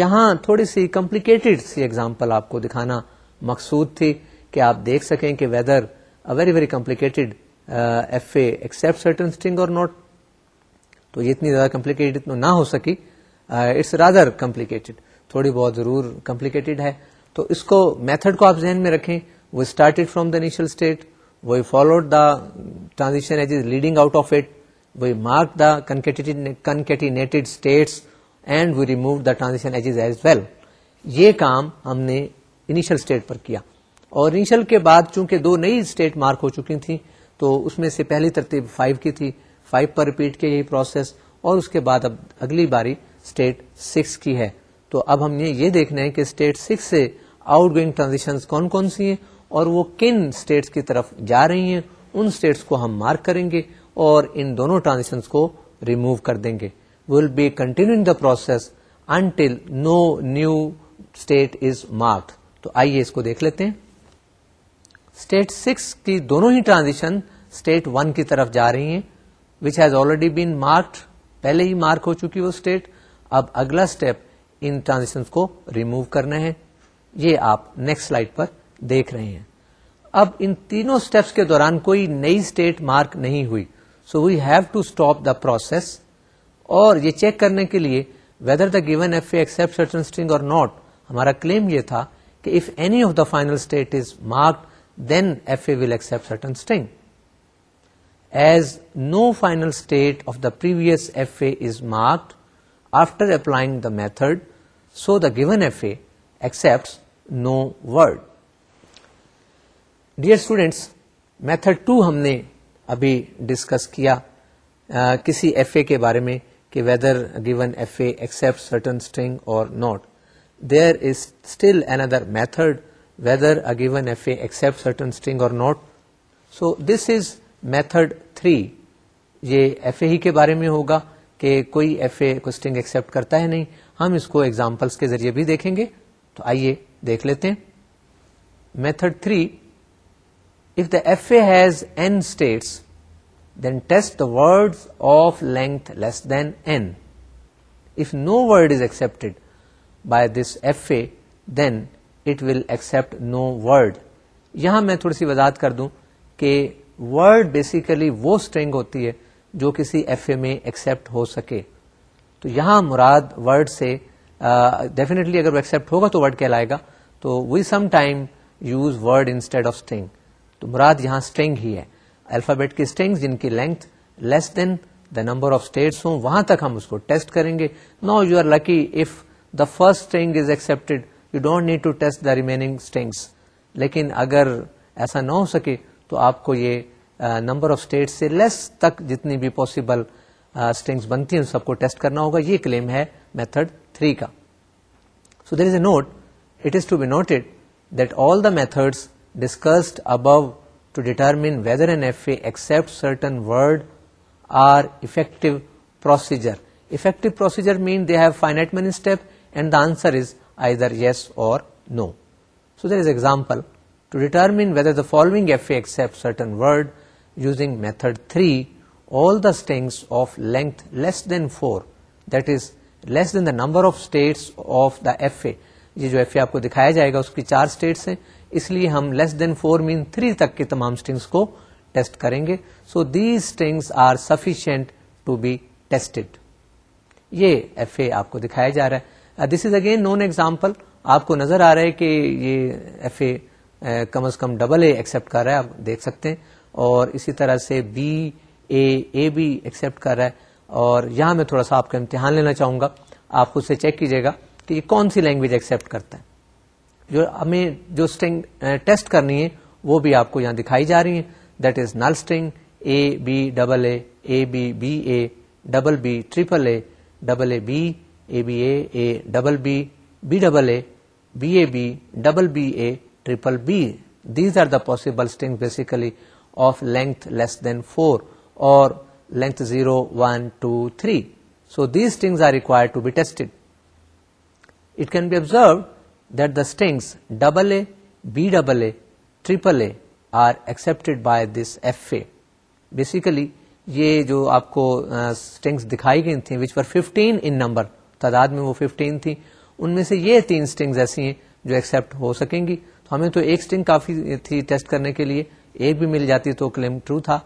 یہاں تھوڑی سی کمپلیکیٹڈ سی ایگزامپل آپ کو دکھانا مقصود تھی کہ آپ دیکھ سکیں کہ whether very very complicated F A accept certain string or not تو یہ اتنی زیادہ کمپلیکیٹڈ نہ ہو سکی اٹس رادر کمپلیکیٹڈ تھوڑی بہت ضرور کمپلیکیٹڈ ہے تو اس کو میتھڈ کو آپ ذہن میں رکھیں وہ started from the initial state وہ followed the transition edge is leading out of it we mark the concatenated states and we remove the transition edge is as well یہ کام ہم نے انیشل اسٹیٹ پر کیا اور انیشل کے بعد چونکہ دو نئی اسٹیٹ مارک ہو چکی تھیں تو اس میں سے پہلی ترتیب فائیو کی تھی فائیو پر ریپیٹ کے یہی پروسیس اور اس کے بعد اب اگلی باری اسٹیٹ سکس کی ہے تو اب ہم نے یہ دیکھنا ہے کہ اسٹیٹ سکس سے آؤٹ گوئنگ ٹرانزیکشن کون کون سی ہیں اور وہ کن اسٹیٹس کی طرف جا رہی ہیں ان اسٹیٹس کو ہم مارک کریں گے اور ان دونوں ٹرانزیکشن کو ریمو کر دیں گے will be continue the process until no new state is marked تو آئیے اس کو دیکھ لیتے ہیں اسٹیٹ سکس کی دونوں ہی ٹرانزیکشن اسٹیٹ ون کی طرف جا رہی ہیں which has already been marked پہلے ہی مارک ہو چکی وہ اسٹیٹ اب اگلا اسٹیپ ان ٹرانزیکشن کو ریمو کرنا ہے یہ آپ نیکسٹ سلائڈ پر دیکھ رہے ہیں اب ان تینوں اسٹیپس کے دوران کوئی نئی اسٹیٹ مارک نہیں ہوئی so we have to stop the process اور یہ چیک کرنے کے لیے whether the given F A certain string or not ہمارا کلیم یہ تھا کہ if any of the final state is marked then F A will accept certain string as no final state of the previous F A is marked applying the method so the given F A accept no word dear students method two ہم نے ابھی discuss کیا کسی F A کے بارے میں کہ whether given F A accept certain string or not there is still another method whether a given F A accept certain string or not so this is method three یہ F A ہی کے بارے میں ہوگا کہ کوئی F A کو string accept کرتا ہے نہیں ہم اس کو ایگزامپلس کے ذریعے بھی دیکھیں گے تو آئیے دیکھ لیتے ہیں method three if the F A has N states then test the word of length less than N if no word is accepted by this F A then it will accept no word یہاں میں تھوڑی سی وضاحت کر دوں کہ word basically وہ string ہوتی ہے جو کسی ایف اے میں ایکسپٹ ہو سکے تو یہاں مراد ورڈ سے ڈیفینیٹلی اگر وہ ایکسیپٹ ہوگا تو ورڈ کہلائے گا تو we some time use word instead of string تو مراد یہاں اسٹنگ ہی ہے الفابیٹ کی اسٹنگ جن کی length less than the number of states ہوں وہاں تک ہم اس کو ٹیسٹ کریں گے now you are lucky if the first string is accepted you don't need to test the remaining strings لیکن اگر ایسا نہ ہو سکے تو آپ کو یہ نمبر آف اسٹیٹ سے لیس تک جتنی بھی پاسبل پوسبل بنتی ہیں سب کو ٹیسٹ کرنا ہوگا یہ کلیم ہے میتھڈ تھری کا so there is a note it is to be note all the method discussed above to determine whether an F A accept certain word are effective procedure effective procedure mean they have main step and the answer is either yes or no so there is example to determine whether the following F A accept certain word using method three length less than 4 that is less than the number of states of the FA یہ جو F A آپ کو دکھایا جائے گا اس کی چار status ہیں اس لیے ہم less than four mean three تک کے تمام اسٹنگس کو ٹیسٹ کریں گے so these strings are sufficient to be tested یہ ایف اے آپ کو دکھایا جا رہا ہے this is again known example آپ کو نظر آ رہا ہے کہ یہ ایف اے uh, کم از کم ڈبل اے ایکسپٹ کر رہا ہے آپ دیکھ سکتے ہیں اور اسی طرح سے B A A B accept کر رہا ہے اور یہاں میں تھوڑا سا آپ کا امتحان لینا چاہوں گا آپ خود سے چیک کیجیے گا کہ یہ کون سی لینگویج ایکسیپٹ کرتا ہے جو ہمیں جو اسٹرنگ ٹیسٹ کرنی ہے وہ بھی آپ کو یہاں دکھائی جا رہی ہے that is null string A B double A A B B A double B triple A double A B A B A double B B double A B A B double B A triple B these are the possible string basically of length less than four or length zero one two two three so these strings are are require be be be tested it can that the strings double double A A A A triple accepted by this F basically یہ جو آپ کو stings دکھائی گئی تھیں وچ پر 15 ان number تعداد میں وہ 15 تھیں ان میں سے یہ تین اسٹنگز ایسی ہیں جو ایکسپٹ ہو سکیں گی تو ہمیں تو ایک اسٹنگ کافی تھی ٹیسٹ کرنے کے لیے ایک بھی مل جاتی تو کلیم ٹرو تھا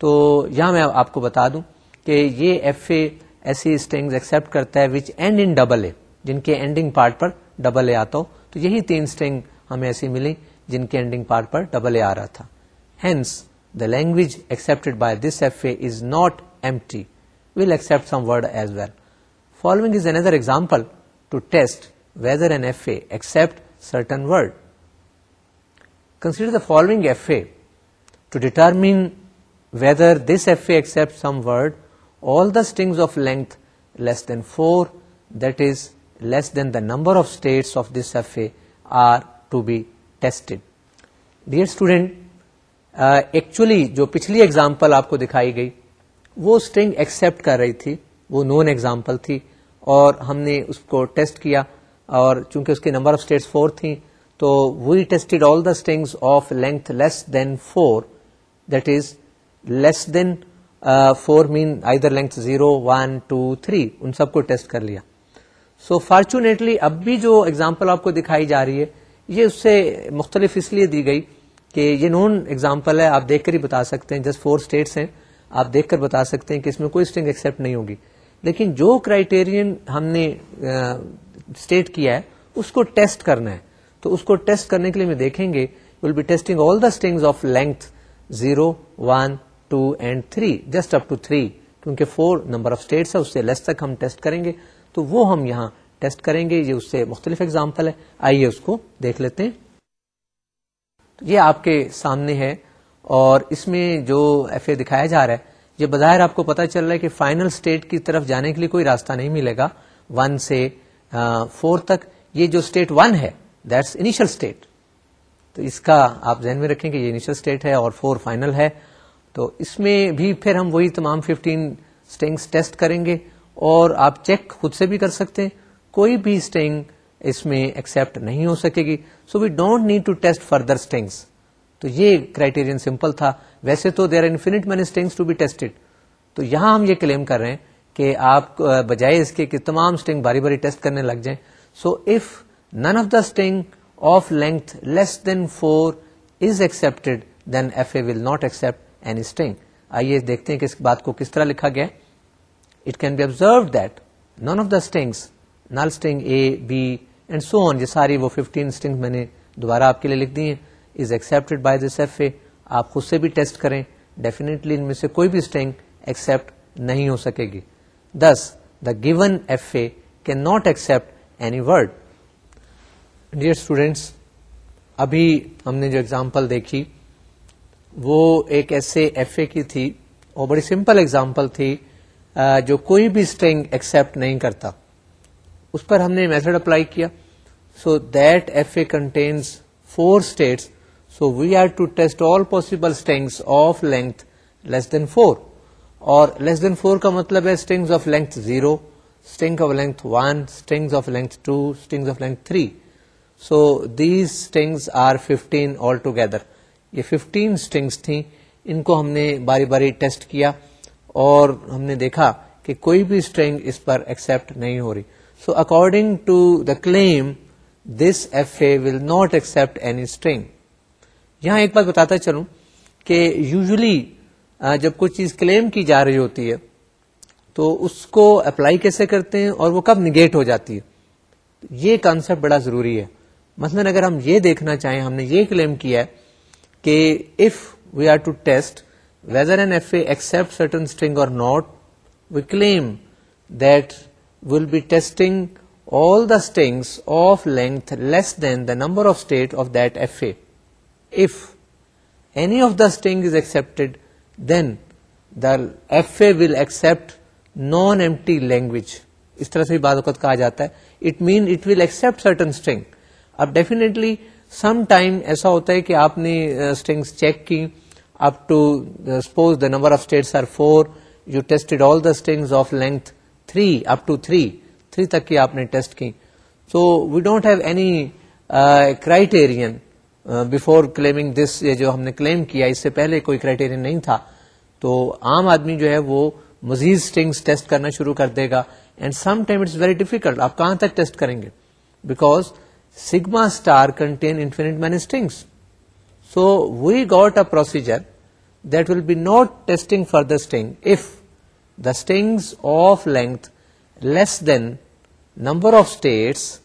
تو یہاں میں آپ کو بتا دوں کہ یہ ایف اے ایسی ایکسپٹ کرتا ہے which end in double A جن کے اینڈنگ پارٹ پر ڈبل اے آتا ہو تو یہی تین اسٹرنگ ہمیں ایسی ملی جن کے اینڈنگ پارٹ پر ڈبل اے آ رہا تھا hence the language accept by this F A is not empty accept some word as well following is another example to test whether F A accept certain word the following F A determine whether this F A accept some word all the strings of length less than four this then the number of states dear student actually جو پچھلی example آپ کو دکھائی گئی وہ string accept کر رہی تھی وہ نون ایگزامپل تھی اور ہم نے اس کو ٹیسٹ کیا اور چونکہ اس کے نمبر آف اسٹیٹس فور تھیں تو we tested all the strings of length less than four that is less than four mean either length zero one two three ان سب کو ٹیسٹ کر لیا سو فارچونیٹلی اب بھی جو اگزامپل آپ کو دکھائی جا رہی ہے یہ اس سے مختلف اس لیے دی گئی کہ یہ نون ایگزامپل ہے آپ دیکھ کر ہی بتا سکتے ہیں جس فور اسٹیٹس ہیں آپ دیکھ کر بتا سکتے ہیں کہ اس میں کوئی اسٹنگ ایکسپٹ نہیں ہوگی لیکن جو کرائیٹیرین ہم نے اسٹیٹ uh, کیا ہے اس کو ٹیسٹ کرنا ہے تو اس کو ٹیسٹ کرنے کے لیے میں دیکھیں گے will be testing all the of length zero one two and three just up to three کیونکہ فور نمبر آف اسٹیٹس ہے اس سے لیس تک ہم ٹیسٹ کریں گے تو وہ ہم یہاں ٹیسٹ کریں گے یہ اس سے مختلف اگزامپل ہے آئیے اس کو دیکھ لیتے ہیں یہ آپ کے سامنے ہے اور اس میں جو ایف اے دکھایا جا رہا ہے یہ بظاہر آپ کو پتا چل رہا ہے کہ فائنل اسٹیٹ کی طرف جانے کے لیے کوئی راستہ نہیں ملے گا ون سے فور تک یہ جو اسٹیٹ ون ہے دیٹس انیشل اسٹیٹ تو اس کا آپ ذہن میں رکھیں کہ یہ انیشل اسٹیٹ ہے اور فور فائنل ہے تو اس میں بھی پھر ہم وہی تمام اسٹینگس ٹیسٹ کریں گے اور آپ چیک خود سے بھی کر سکتے ہیں کوئی بھی اسٹینگ اس میں ایکسپٹ نہیں ہو سکے گی so we don't need to test further strings تو یہ کرائیٹیرین سمپل تھا ویسے تو there are infinite many strings to be test تو یہاں ہم یہ کلیم کر رہے ہیں کہ آپ بجائے اس کے تمام اسٹینگ باری باری ٹیسٹ کرنے لگ جائیں so if none of the string of length will not accept any string آئیے دیکھتے ہیں کہ اس بات کو کس طرح لکھا گیا it can be observed that none of the strings null string a b and so on یہ ساری وہ 15 اسٹنگ میں نے دوبارہ آپ کے لیے لکھ دی ہیں is accepted by this F A آپ خود سے بھی ٹیسٹ کریں ڈیفینیٹلی ان میں سے کوئی بھی اسٹنگ ایکسپٹ نہیں ہو سکے گی this the given F A can not accept any word dear students ابھی ہم نے جو اگزامپل دیکھی وہ ایک ایسے ایف اے کی تھی اور بڑی سمپل اگزامپل تھی جو کوئی بھی اسٹرنگ ایکسپٹ نہیں کرتا اس پر ہم نے میتھڈ اپلائی کیا so that F A contains four states so we to test all possible strings of length less than four اور لیس دین فور کا مطلب ہے strings of length zero string of length one of length two strings of length three so these strings are fifteen all together یہ fifteen strings تھیں ان کو ہم نے باری باری ٹیسٹ کیا اور ہم نے دیکھا کہ کوئی بھی اسٹرنگ اس پر ایکسپٹ نہیں ہو رہی so according to the claim this F A will not accept any string یہاں ایک بات بتاتا چلوں کہ یوزلی جب کوئی چیز کلیم کی جا رہی ہوتی ہے تو اس کو اپلائی کیسے کرتے ہیں اور وہ کب نگیٹ ہو جاتی ہے یہ کانسیپٹ بڑا ضروری ہے مثلا اگر ہم یہ دیکھنا چاہیں ہم نے یہ کلیم کیا ہے کہ if we are to test whether an F A accept certain string or not we claim that will be testing all the string of length less than the number of state of that F A any of the string is a will accept non empty language اس طرح سے بھی بعض اوقات کہا جاتا ہے it mean it will accept certain string اب definitely some time ایسا ہوتا ہے کہ آپ نے اسٹرنگس چیک کی up to suppose the number of states are four you tested all the strings of length three up to three three تک کی آپ نے ٹیسٹ کی so we don't have any criterion before claiming this جو ہم نے کلیم کیا اس سے پہلے کوئی کرائٹیرئن نہیں تھا تو عام آدمی جو ہے وہ مزید اسٹرنگس ٹیسٹ کرنا شروع کر دے گا and some time it's very difficult آپ کہاں تک ٹیسٹ کریں گے because sigma star contain infinite many strings. So we got a procedure that will be not testing for the string if the strings of length less than number of states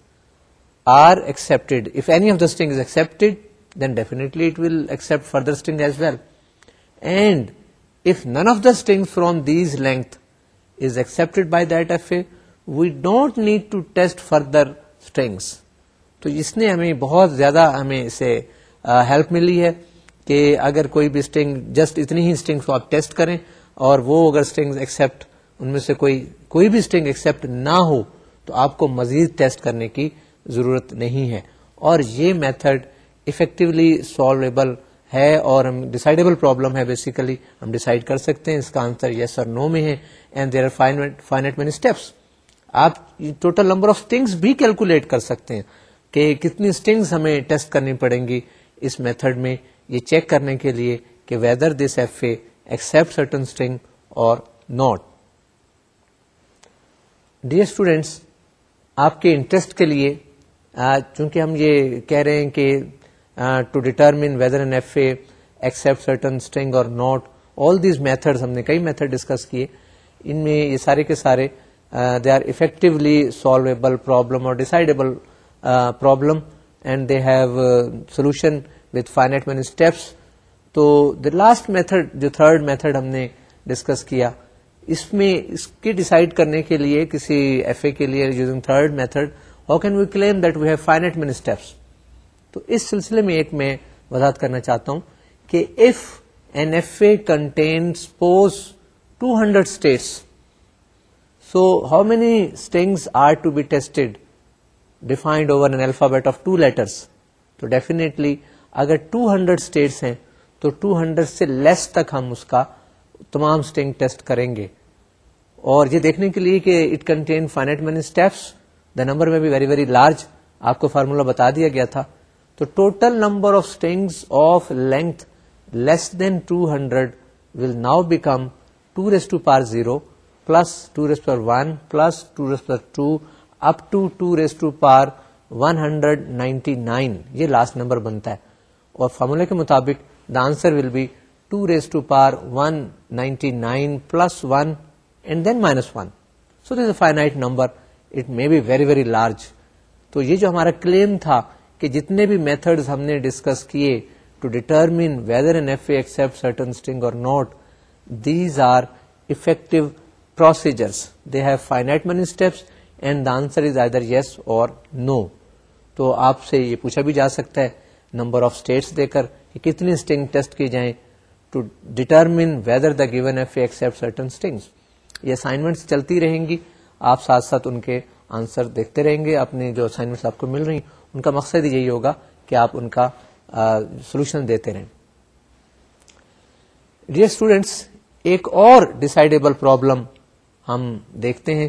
are accepted. If any of the string is accepted, then definitely it will accept further string as well. And if none of the strings from these length is accepted by that FA, we don't need to test further strings. تو اس نے ہمیں بہت زیادہ ہمیں اسے help ملی ہے کہ اگر کوئی بھی اسٹنگ جسٹ اتنی ہی اسٹنگ کو آپ ٹیسٹ کریں اور وہ اگر اسٹنگ ایکسپٹ ان میں سے کوئی کوئی بھی اسٹنگ ایکسپٹ نہ ہو تو آپ کو مزید ٹیسٹ کرنے کی ضرورت نہیں ہے اور یہ میتھڈ افیکٹولی سالویبل ہے اور ہم ڈیسائڈیبل پرابلم ہے بیسیکلی ہم ڈیسائڈ کر سکتے ہیں اس کا آنسر یس اور نو میں ہے and there are finite many steps آپ ٹوٹل نمبر آف تھنگس بھی کیلکولیٹ کر سکتے ہیں کہ کتنی اسٹنگس ہمیں ٹیسٹ کرنی پڑیں گی اس میتھڈ میں یہ چیک کرنے کے لیے کہ whether this F A accept certain string اور ناٹ ڈیئر اسٹوڈینٹس آپ کے انٹرسٹ کے لیے چونکہ ہم یہ کہہ رہے ہیں کہ to determine whether N F A accept certain string اور ناٹ آل دیز میتھڈ ہم نے کئی میتھڈ ڈسکس کیے ان میں یہ سارے کے سارے they are effectively solvable problem اور decidable problem and they have solution with finite many many steps تو دا لاسٹ میتھڈ جو تھرڈ میتھڈ ہم نے ڈسکس کیا اس میں اس کی ڈسائڈ کرنے کے لیے کسی ایف اے کے لیے using third method how can we claim that we have finite many steps تو اس سلسلے میں ایک میں وضاحت کرنا چاہتا ہوں کہ if an F A contain pose two hundred states so how many strings are to be tested defined over an alphabet of two letters تو ڈیفینیٹلی اگر ٹو ہنڈریڈ ہیں تو ٹو ہنڈریڈ سے لیس تک ہم اس کا تمام اسٹینگ ٹیسٹ کریں گے اور یہ دیکھنے کے لیے کہ it contain finite many steps the number میں بھی ویری ویری لارج آپ کو فارمولا بتا دیا گیا تھا تو total number of string of length less than two hundred will now become raise to power zero plus raise power one plus raise power two up to two raise to power one hundred ninety nine یہ last number بنتا ہے اور formula کے مطابق the answer will be two raise to power one ninety nine plus one and then minus one so this a finite very very large تو یہ جو ہمارا کلیم تھا کہ جتنے بھی میتھڈ ہم نے ڈسکس کیے to determine whether an F accept certain string اور not these are effective procedures they have steps and the answer is either yes اور نو تو آپ سے یہ پوچھا بھی جا سکتا ہے نمبر آف اسٹیٹس دے کر کہ کتنی اسٹنگ ٹیسٹ کی جائیں to determine whether the given F accept certain strings یہ اسائنمنٹس چلتی رہیں گی آپ ساتھ ساتھ ان کے آنسر دیکھتے رہیں گے اپنے جو اسائنمنٹس آپ کو مل رہی ہیں ان کا مقصد یہی ہوگا کہ آپ ان کا سولوشن دیتے رہیں ڈیئر اسٹوڈینٹس ایک اور ڈسائڈیبل پرابلم ہم دیکھتے ہیں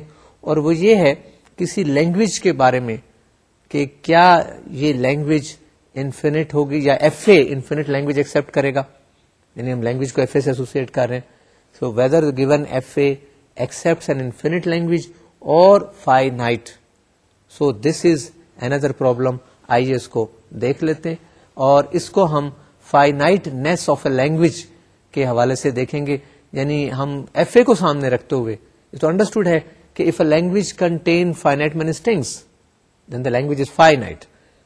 اور وہ یہ ہے کسی لینگویج کے بارے میں کہ کیا یہ لینگویج انفینٹ ہوگی یا F A infinite language accept کرے گا یعنی ہم لینگویج کو ایف ایف اے اے سے ایسوسیٹ کر رہے ہیں so so whether given accept an infinite language اور finite this is under problem آئیے اس کو دیکھ لیتے ہیں اور اس کو ہم finiteness of a language کے حوالے سے دیکھیں گے یعنی ہم ایف اے کو سامنے رکھتے ہوئے یہ تو انڈرسٹوڈ ہے کہ if a language contain finite many strings then the language is finite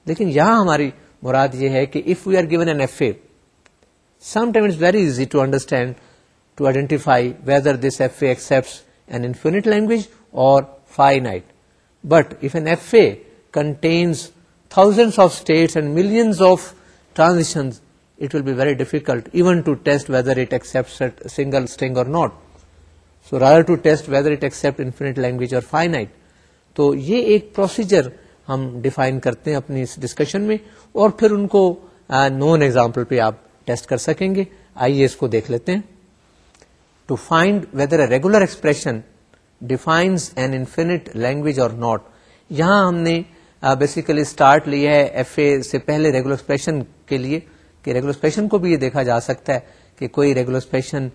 لیکن یہاں ہماری مراد یہ ہے کہ if we are given an F A some time it's very easy to understand to identify whether this F A accept an infinite language اور finite but if an F A contains thousand of states and millions of transaction it will be very difficult even to test whether it accept single string or not so rather to test whether it accept infinite language or finite تو یہ ایک procedure ہم define کرتے ہیں اپنی اس discussion میں اور پھر ان کو نون ایگزامپل پہ آپ ٹیسٹ کر سکیں گے آئیے اس کو دیکھ لیتے ہیں to find whether a regular expression defines an infinite language اور ناٹ یہاں ہم نے بیسیکلی اسٹارٹ لیا ہے ایف اے سے پہلے ریگولر ایکسپریشن کے لیے کہ ریگولر ایکسپریشن کو بھی یہ دیکھا جا سکتا ہے کہ کوئی regular expression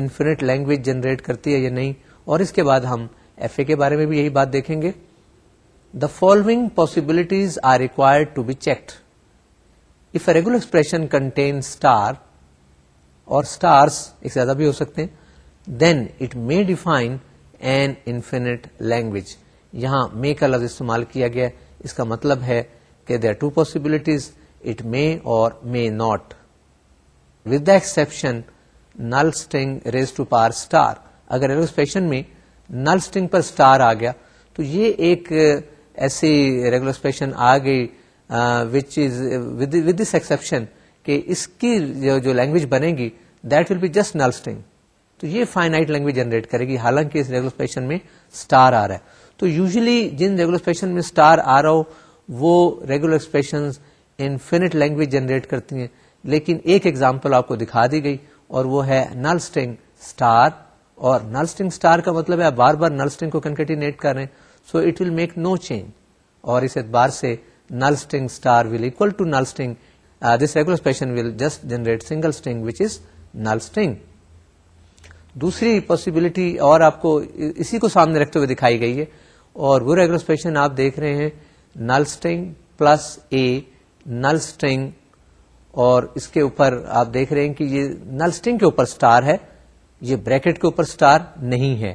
infinite language generate کرتی ہے یا نہیں اور اس کے بعد ہم ایف اے کے بارے میں بھی یہی بات دیکھیں گے the following possibilities are required to be check if a regular expression contain star اور ایک زیادہ بھی ہو سکتے ہیں then it may define an infinite language یہاں مے کا لفظ استعمال کیا گیا اس کا مطلب ہے کہ they are two possibilities it may اور may not with the exception null string raise to power star اگر ریگولرسپیکشن میں نل اسٹنگ پر اسٹار آ گیا تو یہ ایک ایسی ریگولرسپیکشن آ گئی which is with this exception کہ اس کی جو لینگویج بنے گی that will be just null string تو یہ فائنائٹ لینگویج جنریٹ کرے گی حالانکہ اس ریگولرسپیکشن میں اسٹار آ رہا ہے تو یوزلی جن ریگولرسپیکشن میں اسٹار آ رہا ہو وہ ایکسپریشن انفینٹ لینگویج جنریٹ کرتی ہیں لیکن ایک ایگزامپل آپ کو دکھا دی گئی اور وہ ہے نل اسٹنگ اسٹار اور نل اسٹنگ اسٹار کا مطلب ہے بار بار نل اسٹنگ کو کنکٹینیٹ کر رہے ہیں so it will make no change اور اس اعتبار سے null string star will equal to null string this regular expression will just generate single string which is null string دوسری پاسبلٹی اور آپ کو اسی کو سامنے رکھتے ہوئے دکھائی گئی ہے اور وہ ریگولر اسپیشن آپ دیکھ رہے ہیں null string plus a null string اور اس کے اوپر آپ دیکھ رہے ہیں کہ یہ نل سٹنگ کے اوپر سٹار ہے یہ بریکٹ کے اوپر سٹار نہیں ہے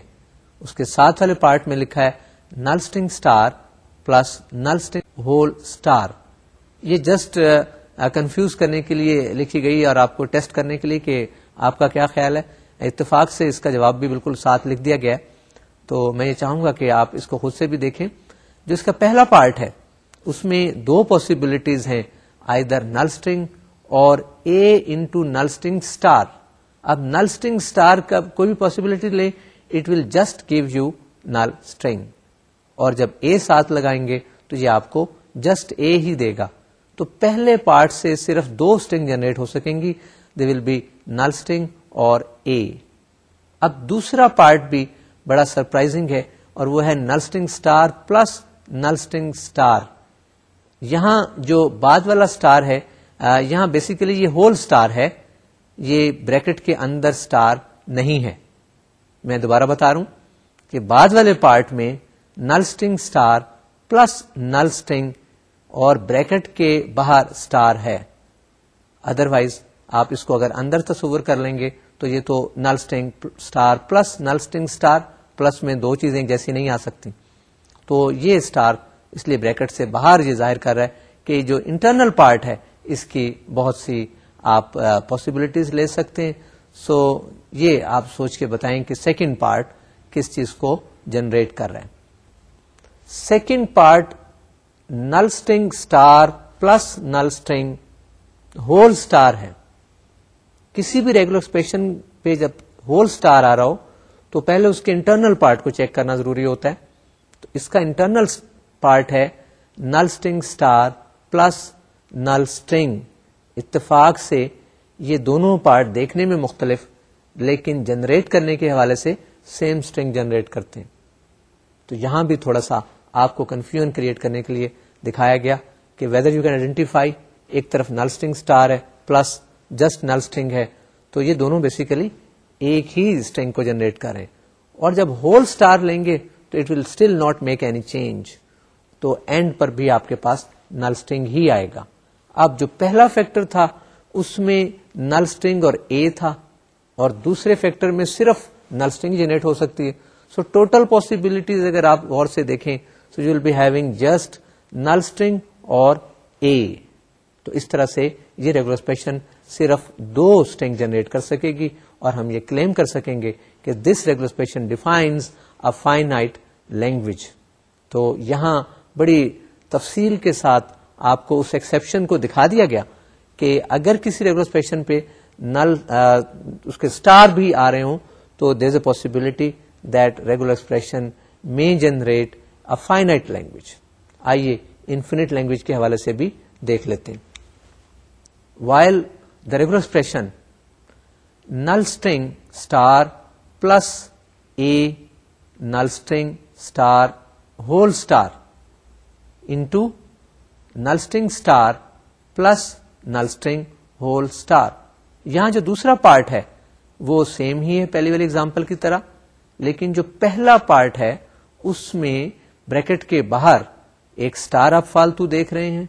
اس کے ساتھ والے پارٹ میں لکھا ہے null string star plus null whole star یہ جسٹ کنفیوز کرنے کے لیے لکھی گئی اور آپ کو ٹیسٹ کرنے کے لیے کہ آپ کا کیا خیال ہے اتفاق سے اس کا جواب بھی بالکل ساتھ لکھ دیا گیا تو میں یہ چاہوں گا کہ آپ اس کو خود سے بھی دیکھیں جو اس کا پہلا پارٹ ہے اس میں دو پاسبلٹیز ہیں آئی در null null string or a into string star اب نل اسٹنگ اسٹار کا کوئی بھی پاسبلٹی لے it will just give you null string اور جب اے ساتھ لگائیں گے تو یہ آپ کو جسٹ اے ہی دے گا تو پہلے پارٹ سے صرف دو اسٹنگ جنریٹ ہو سکیں گی دے ول بی نل اسٹنگ اور اے اب دوسرا پارٹ بھی بڑا سرپرائزنگ ہے اور وہ ہے null string star plus null string star یہاں جو بعد والا اسٹار ہے یہاں بیسیکلی یہ ہول اسٹار ہے یہ بریکٹ کے اندر اسٹار نہیں ہے میں دوبارہ بتا رہا ہوں کہ بعد والے پارٹ میں نل نل پلس اور بریکٹ کے باہر ہے ادر وائز آپ اس کو اگر اندر تصور کر لیں گے تو یہ تو null string star plus null string star plus میں دو چیزیں جیسی نہیں آ سکتی تو یہ اسٹار اس لیے بریکٹ سے باہر یہ ظاہر کر رہا ہے کہ جو انٹرنل پارٹ ہے اس کی بہت سی آپ پاسبلٹیز لے سکتے ہیں سو یہ آپ سوچ کے بتائیں کہ سیکنڈ پارٹ کس چیز کو جنریٹ کر رہے ہیں second part null null string star plus null string whole star ہے کسی بھی ریگولر ایکسپریشن پہ جب ہول اسٹار آ رہا ہو تو پہلے اس کے انٹرنل پارٹ کو چیک کرنا ضروری ہوتا ہے تو اس کا انٹرنل پارٹ ہے null string star plus string اتفاق سے یہ دونوں پارٹ دیکھنے میں مختلف لیکن جنریٹ کرنے کے حوالے سے سیم اسٹرنگ جنریٹ کرتے ہیں تو یہاں بھی تھوڑا سا آپ کو کنفیوژن کریٹ کرنے کے لیے دکھایا گیا کہ ویدر یو کین آئیڈینٹیفائی ایک طرف نل سٹرنگ اسٹار ہے پلس جسٹ نل سٹرنگ ہے تو یہ دونوں بیسیکلی ایک ہی سٹرنگ کو جنریٹ کر رہے ہیں اور جب ہول اسٹار لیں گے تو it will still not make any change تو اینڈ پر بھی آپ کے پاس نل سٹرنگ ہی آئے گا اب جو پہلا فیکٹر تھا اس میں نل سٹرنگ اور اے تھا اور دوسرے فیکٹر میں صرف نل جنریٹ ہو سکتی ہے سو ٹوٹل پاسبلٹیز اگر آپ غور سے دیکھیں so you will be having just null string اور اے تو اس طرح سے یہ ریگولرسپشن صرف دو سٹرنگ جنریٹ کر سکے گی اور ہم یہ کلیم کر سکیں گے کہ this regular expression defines a finite language تو یہاں بڑی تفصیل کے ساتھ آپ کو اس ایکسپشن کو دکھا دیا گیا کہ اگر کسی ریگولر ریگولرسپریشن پہ نل اس کے اسٹار بھی آ رہے ہوں تو there is a possibility that regular expression may generate finite language آئیے انفینٹ لینگویج کے حوالے سے بھی دیکھ لیتے ہیں while the regular expression null string star plus a null string star whole star into null string star plus null string whole star یہاں جو دوسرا پارٹ ہے وہ سیم ہی ہے پہلی والی اگزامپل کی طرح لیکن جو پہلا پارٹ ہے اس میں بریکٹ کے باہر ایک اسٹار آپ فالتو دیکھ رہے ہیں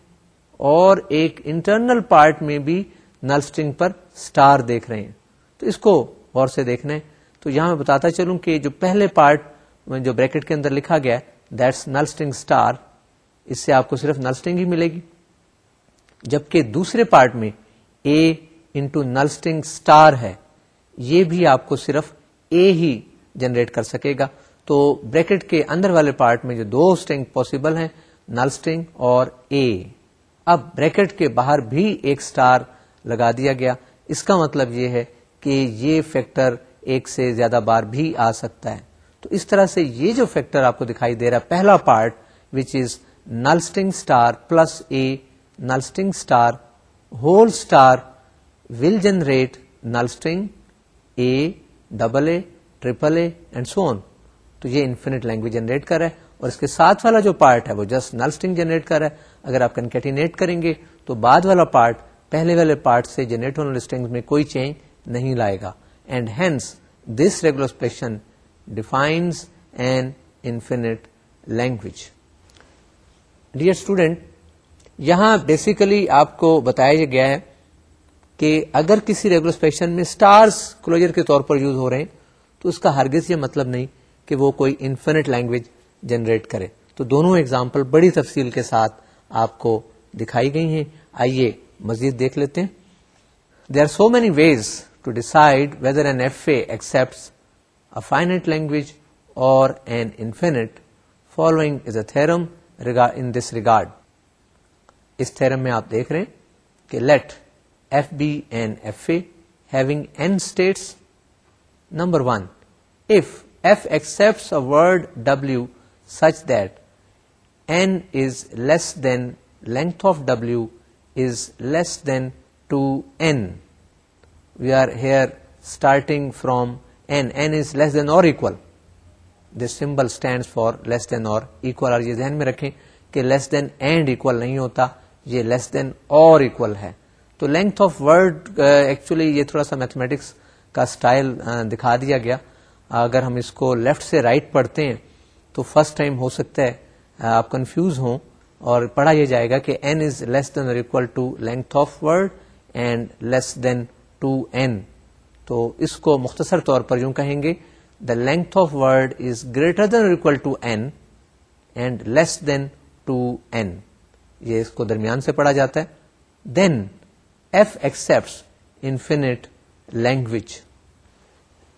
اور ایک انٹرنل پارٹ میں بھی نل اسٹرنگ پر اسٹار دیکھ رہے ہیں تو اس کو غور سے دیکھنا ہے تو یہاں میں بتاتا چلوں کہ جو پہلے پارٹ جو بریکٹ کے اندر لکھا گیا دیٹس نل اسٹرنگ اسٹار اس سے آپ کو صرف نل اسٹنگ ہی ملے گی جبکہ دوسرے پارٹ میں اے انٹو نل ہے یہ بھی آپ کو صرف اے ہی جنریٹ کر سکے گا تو بریکٹ کے اندر والے پارٹ میں جو دو ہیں نل اسٹنگ اور اے اب بریکٹ کے باہر بھی ایک اسٹار لگا دیا گیا اس کا مطلب یہ ہے کہ یہ فیکٹر ایک سے زیادہ بار بھی آ سکتا ہے تو اس طرح سے یہ جو فیکٹر آپ کو دکھائی دے رہا پہلا part which is null string star plus a null string star whole star will generate null string a double a triple a and so on تو یہ انفینٹ لینگویج جنریٹ کر رہا ہے اور اس کے ساتھ والا جو پارٹ ہے وہ جسٹ نلسٹنگ جنریٹ کر رہا ہے اگر آپ کنکیٹینیٹ کریں گے تو بعد والا پارٹ پہلے والے پارٹ سے جنریٹ ہونے والے میں کوئی چینج نہیں لائے گا and hence this regular expression defines an infinite language dear student یہاں بیسیکلی آپ کو بتایا گیا ہے کہ اگر کسی ریگولسپیکشن میں اسٹارس کلوجر کے طور پر یوز ہو رہے ہیں تو اس کا ہرگز یہ مطلب نہیں کہ وہ کوئی انفینٹ لینگویج جنریٹ کرے تو دونوں ایگزامپل بڑی تفصیل کے ساتھ آپ کو دکھائی گئی ہیں آئیے مزید دیکھ لیتے ہیں they are so many ways to decide whether an F A accept a finite language اور an infinite following is a theorem in this regard us theorem میں آپ دیکھ رہے ہیں کہ let F be bed F A having N states number one F F accept word W such that N is less than length of W is less than two N we are here starting from is less than or equal this symbol stand for less than or equal or یہ ذہن میں رکھیں کہ less than and equal نہیں ہوتا یہ less than or equal ہے تو لینتھ آف ورڈ ایکچولی یہ تھوڑا سا میتھمیٹکس کا اسٹائل uh, دکھا دیا گیا اگر ہم اس کو لیفٹ سے رائٹ right پڑھتے ہیں تو فرسٹ ٹائم ہو سکتا ہے uh, آپ کنفیوز ہوں اور پڑھا یہ جائے گا کہ N is less than or equal to length of word and less than two N تو اس کو مختصر طور پر یوں کہیں گے length of word is greater than equal to and less than two N یہ اس کو درمیان سے پڑھا جاتا ہے then F accept infinite language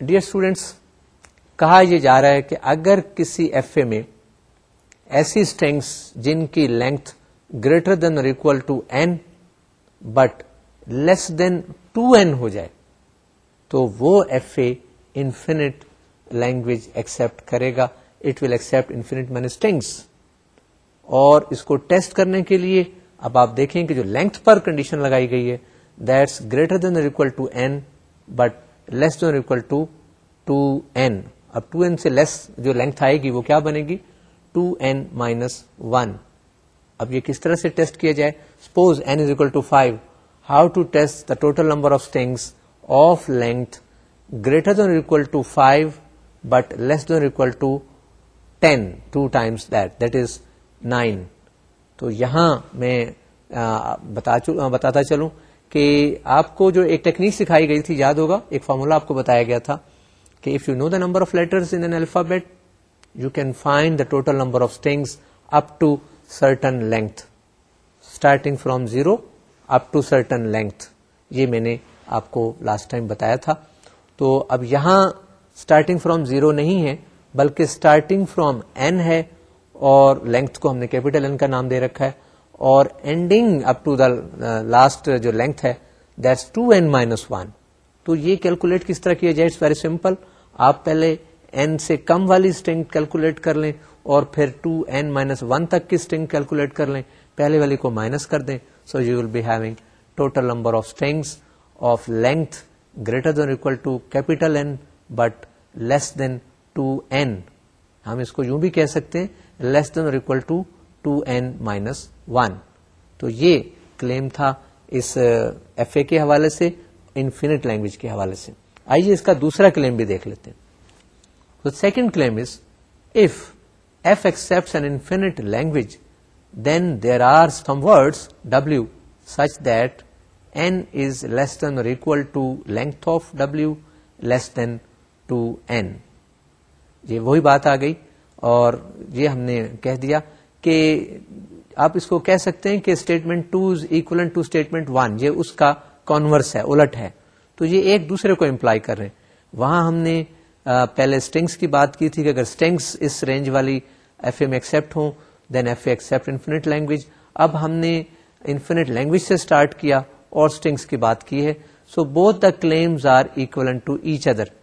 dear students کہا یہ جا رہا ہے کہ اگر کسی ایف اے میں ایسی اسٹینگس جن کی length greater than or equal to N but less than two N ہو جائے تو وہ F A infinite language accept کرے گا it will accept infinite strings اور اس کو ٹیسٹ کرنے کے لیے اب آپ دیکھیں کہ جو لینتھ پر کنڈیشن لگائی گئی ہے that's greater than than or equal equal to to to to N N N but less less اب سے جو لینتھ آئے گی وہ کیا بنے گی ٹو این مائنس ون اب یہ کس طرح سے ٹیسٹ کیا جائے suppose N is equal to five how to test the total number of strings of length greater than or equal to five but less دیکھ to ten to times nine تو یہاں میں بتاتا چلوں کہ آپ کو جو ایک ٹیکنیک سکھائی گئی تھی یاد ہوگا ایک فارمولا آپ کو بتایا گیا تھا کہ if you know the number of alphabet you can find the total number of strings up to certain length starting from zero up to certain length یہ میں نے آپ کو لاسٹ ٹائم بتایا تھا تو اب یہاں اسٹارٹنگ فرام زیرو نہیں ہے بلکہ اسٹارٹنگ فرام این ہے اور لینتھ کو ہم نے کیپیٹل این کا نام دے رکھا ہے اور ending up to to the last جو لینتھ ہے دیٹس این مائنس ون تو یہ کیلکولیٹ کس طرح کیا جائے اٹس ویری سمپل آپ پہلے این سے کم والی اسٹنگ کیلکولیٹ کر لیں اور پھر ٹو این مائنس ون تک کی اسٹنگ کیلکولیٹ کر لیں پہلے والی کو مائنس کر دیں so you will be having total number of strings of length greater than equal to capital N but less than two N ہم اس کو یوں بھی کہہ سکتے ہیں less than or equal to two minus one تو یہ کلیم تھا اس ایف uh, اے کے حوالے سے انفینٹ لینگویج کے حوالے سے آئیے اس کا دوسرا کلیم بھی دیکھ لیتے second claim is if F accept an infinite language then there are some words W such that N is less than equal to length of W less than two N یہ وہی بات آ گئی اور یہ ہم نے کہہ دیا کہ آپ اس کو کہہ سکتے ہیں کہ statement two is equal to statement one یہ اس کا کانورس ہے الٹ ہے تو یہ ایک دوسرے کو امپلائی کر رہے ہیں وہاں ہم نے پہلے اسٹنگس کی بات کی تھی کہ اگر اسٹنگس اس رینج والی ایف اے میں ایکسپٹ ہوں then F A accept infinite language اب ہم نے انفینٹ لینگویج سے اسٹارٹ کیا اور اسٹنگس کی بات کی ہے so both the claims are equivalent to each other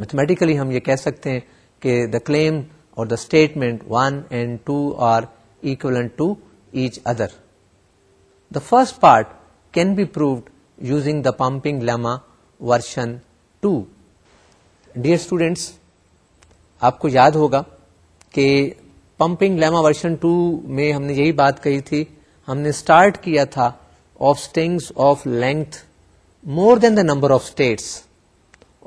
mathematically ہم یہ کہہ سکتے ہیں کہ دا کلیم اور the statement one and two are ایک to each other the first part can be proved using the pumping lemma version two dear students آپ کو یاد ہوگا کہ پمپنگ لیما ورژن ٹو میں ہم نے یہی بات کہی تھی ہم نے اسٹارٹ کیا تھا of strings of length more than the number of states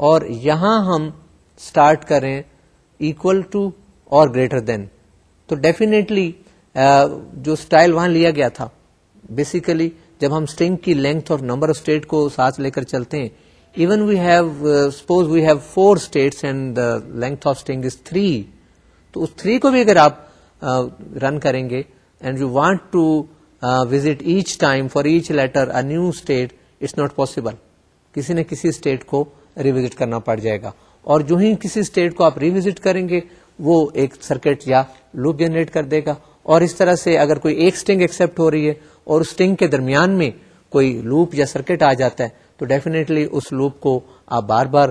اور یہاں ہم اسٹارٹ کریں equal to or greater than تو ڈیفینیٹلی جو اسٹائل وہاں لیا گیا تھا بیسیکلی جب ہم اسٹنگ کی لینتھ اور نمبر آف اسٹیٹ کو ساتھ لے کر چلتے ہیں even we have suppose we have four states and length of string is three تو اس تھری کو بھی اگر آپ رن کریں گے and you want to visit each time for each letter a new state it's not possible کسی نہ کسی اسٹیٹ کو ریوزٹ کرنا پڑ جائے گا اور جو ہی کسی اسٹیٹ کو آپ ریوزٹ کریں گے وہ ایک سرکٹ یا لوپ جنریٹ کر دے گا اور اس طرح سے اگر کوئی ایک اسٹنگ ایکسپٹ ہو رہی ہے اور اسٹنگ کے درمیان میں کوئی لوپ یا سرکٹ آ جاتا ہے تو ڈیفینیٹلی اس لوپ کو آپ بار بار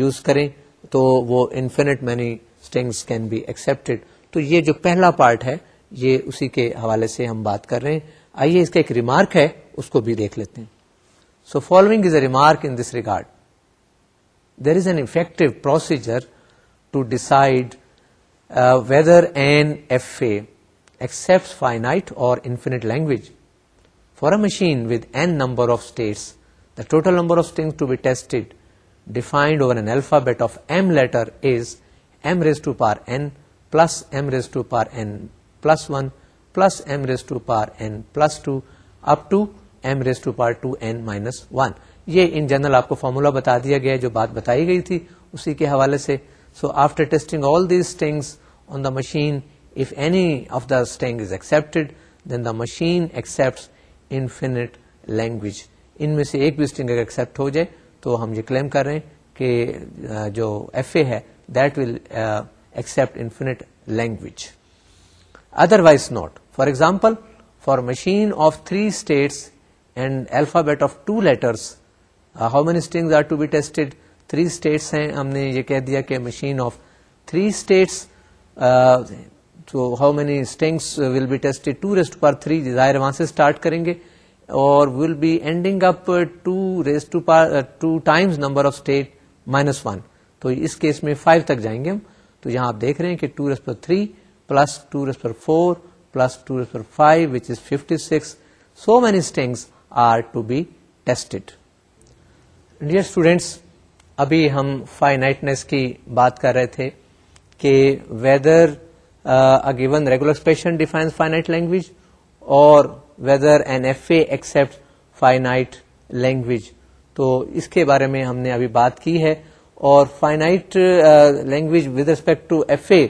یوز کریں تو وہ infinite many strings can be accepted تو یہ جو پہلا پارٹ ہے یہ اسی کے حوالے سے ہم بات کر رہے ہیں آئیے اس کا ایک ریمارک ہے اس کو بھی دیکھ لیتے ہیں so following is a remark in this regard there is an F procedure whether ایسے فارشین و total number of thing to be test defined N alphabet plus M ریسٹوریس minus one یہ ان جنرل آپ کو فارمولا بتا دیا گیا جو بات بتائی گئی تھی اسی کے حوالے سے so after testing all testing on the machine if any of the string is accept then the machine accept infinite language ان میں سے ایک بھی اگر ایکسپٹ ہو جائے تو ہم یہ کلیم کر رہے ہیں کہ جو ایف اے ہے that will accept infinite language otherwise not for example for machine of three states and alphabet of two letters how many string are to be tested three states ہیں ہم نے یہ کہہ دیا کہ مشین آف تھری اسٹیٹس تو how many strings will be test per three ظاہر وہاں سے اسٹارٹ کریں گے اور will be ending up to to number of state minus one تو اس کیس میں فائیو تک جائیں گے ہم تو یہاں آپ دیکھ رہے ہیں کہ ٹو پر تھری پلس ٹو ریس پر four plus two per five which is fifty six so many strings are to be tested dear students ابھی ہم فائنائٹنیس کی بات کر رہے تھے کہ whether given regular defines finite language or whether N F A accept finite language تو اس کے بارے میں ہم نے ابھی بات کی ہے اور finite language with respect to F A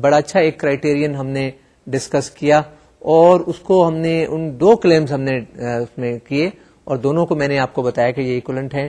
بڑا اچھا ایک کرائٹیرئن ہم نے ڈسکس کیا اور اس کو ہم نے ان دو کلیمز ہم نے uh, اس میں کیے اور دونوں کو میں نے آپ کو بتایا کہ یہ اکولنٹ ہیں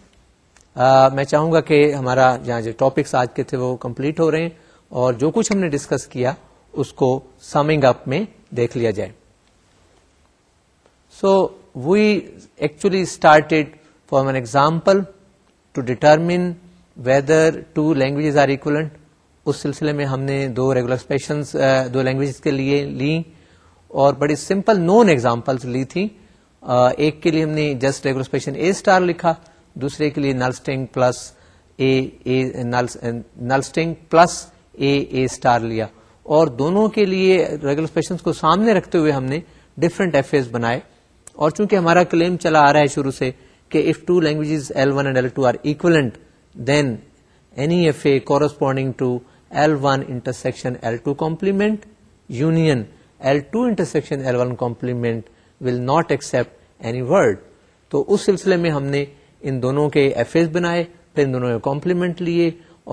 میں چاہوں گا کہ ہمارا جہاں جو ٹاپکس آج کے تھے وہ کمپلیٹ ہو رہے ہیں اور جو کچھ ہم نے ڈسکس کیا اس کو سمنگ اپ میں دیکھ لیا جائے so we actually started for example to determine whether two languages are equivalent اس سلسلے میں ہم نے دو ریگولر ریگولرسپیشن دو لینگویجز کے لیے لی اور بڑی سمپل نون ایگزامپلس لی تھی ایک کے لیے ہم نے just regular expression A star لکھا دوسرے کے لیے string plus A A plus A A star لیا اور دونوں کے لیے ریگولر کو سامنے رکھتے ہوئے ہم نے ڈفرنٹ ایف ایز بنائے اور چونکہ ہمارا کلیم چلا آ رہا ہے شروع سے کہ if two language L one and L two are act then any F A corresponding to L one intersection L two complement union L two intersection L one complement will not accept any word تو اس سلسلے میں ہم نے ان دونوں کے F As بنائے پھر ان دونوں کے کمپلیمنٹ لیے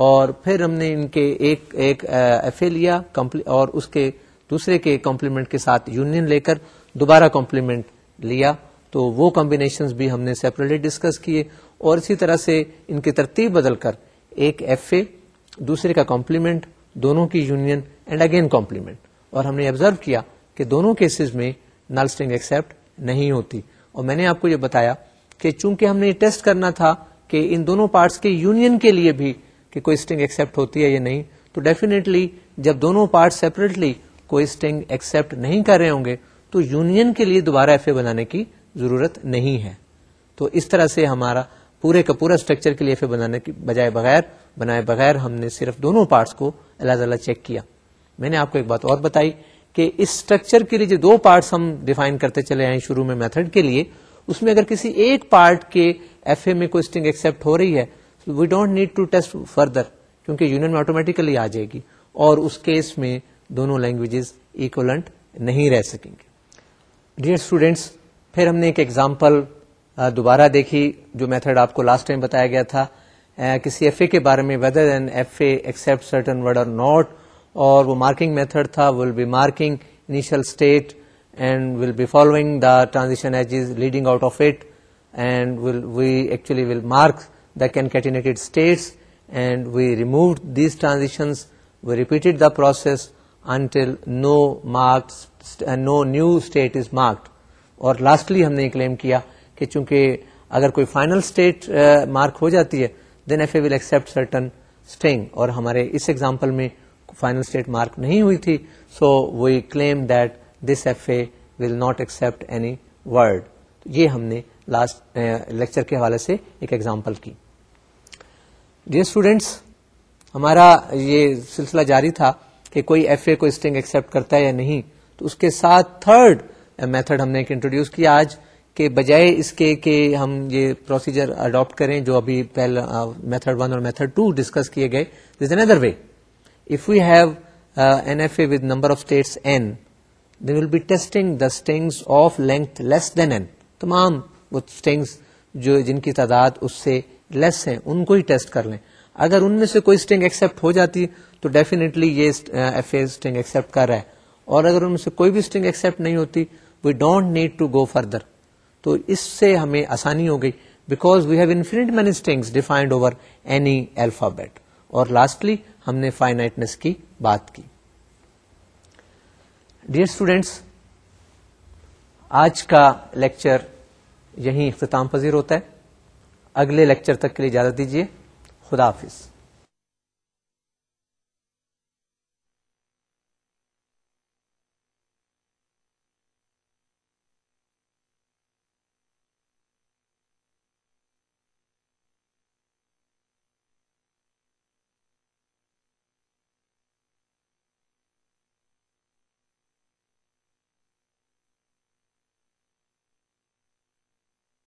اور پھر ہم نے ان کے ایک ایک ایف اے لیا اور اس کے دوسرے کے کمپلیمنٹ کے ساتھ یونین لے کر دوبارہ کمپلیمنٹ لیا تو وہ کمبینیشنز بھی ہم نے سیپریٹلی ڈسکس کیے اور اسی طرح سے ان کی ترتیب بدل کر ایک ایف اے دوسرے کا کمپلیمنٹ دونوں کی یونین اینڈ اگین کمپلیمنٹ اور ہم نے آبزرو کیا کہ دونوں کیسز میں نل نالسٹنگ ایکسپٹ نہیں ہوتی اور میں نے آپ کو یہ بتایا کہ چونکہ ہم نے یہ ٹیسٹ کرنا تھا کہ ان دونوں پارٹس کے یونین کے لیے بھی کہ کوئی اسٹنگ ایکسپٹ ہوتی ہے یا نہیں تو ڈیفینیٹلی جب دونوں سیپریٹلی کوئی اسٹنگ ایکسپٹ نہیں کر رہے ہوں گے تو یونین کے لیے دوبارہ ایف اے بنانے کی ضرورت نہیں ہے تو اس طرح سے ہمارا پورے کا پورا اسٹرکچر کے لیے ایف اے بنانے کی بجائے بغیر بنائے بغیر ہم نے صرف دونوں پارٹس کو اللہ تعالیٰ چیک کیا میں نے آپ کو ایک بات اور بتائی کہ اس اسٹرکچر کے لیے جو دو پارٹس ہم ڈیفائن کرتے چلے آئے شروع میں میتھڈ کے لیے اس میں اگر کسی ایک پارٹ کے ایف اے میں کوئی اسٹنگ ایکسپٹ ہو رہی ہے we don't need to test further کیونکہ یونین میں آٹومیٹیکلی آ جائے گی اور اس کیس میں دونوں لینگویجز ایکولنٹ نہیں رہ سکیں گے ڈیئر اسٹوڈینٹس پھر ہم نے ایک ایگزامپل دوبارہ دیکھی جو میتھڈ آپ کو لاسٹ ٹائم بتایا گیا تھا کسی ایف اے کے بارے میں whether then F A accept certain word or not اور وہ مارکنگ میتھڈ تھا will be marking initial and will be following the transition edge is leading out of it and we actually will marks the can کیشن we repeated the process until نوکس no new state is marked اور lastly ہم نے یہ claim کیا کہ چونکہ اگر کوئی final state mark ہو جاتی ہے then F will accept certain string اور ہمارے اس ایگزامپل میں فائنل اسٹیٹ مارک نہیں ہوئی تھی so we claim that this F A will not accept any word یہ ہم نے لاسٹ لیکچر eh, کے حوالے سے ایک ایگزامپل کی ڈیئر اسٹوڈینٹس ہمارا یہ سلسلہ جاری تھا کہ کوئی ایف اے کوئی اسٹنگ ایکسپٹ کرتا ہے یا نہیں تو اس کے ساتھ تھرڈ میتھڈ ہم نے ایک انٹروڈیوس کیا آج کے بجائے اس کے کہ ہم یہ پروسیجر اڈاپٹ کریں جو ابھی پہلا میتھڈ ون اور میتھڈ ٹو ڈسکس کیے گئے this other way if you have N F A with number of states N they will be testing the string of length less than N تمام وہ stings جو جن کی تعداد اس سے لیس ہیں ان کو ہی ٹیسٹ کر لیں اگر ان میں سے کوئی اسٹنگ ایکسپٹ ہو جاتی تو ڈیفینیٹلی یہ ایف اے اسٹنگ کر رہا ہے اور اگر ان میں سے کوئی بھی اسٹنگ ایکسپٹ نہیں ہوتی we don't need to go further تو اس سے ہمیں آسانی ہو گئی because we have infinite many strings defined over any alphabet اور لاسٹلی ہم نے فائنائٹنس کی بات کی ڈیئر اسٹوڈینٹس آج کا لیکچر یہیں اختتام پذیر ہوتا ہے اگلے لیکچر تک کے لیے اجازت دیجیے خدا حافظ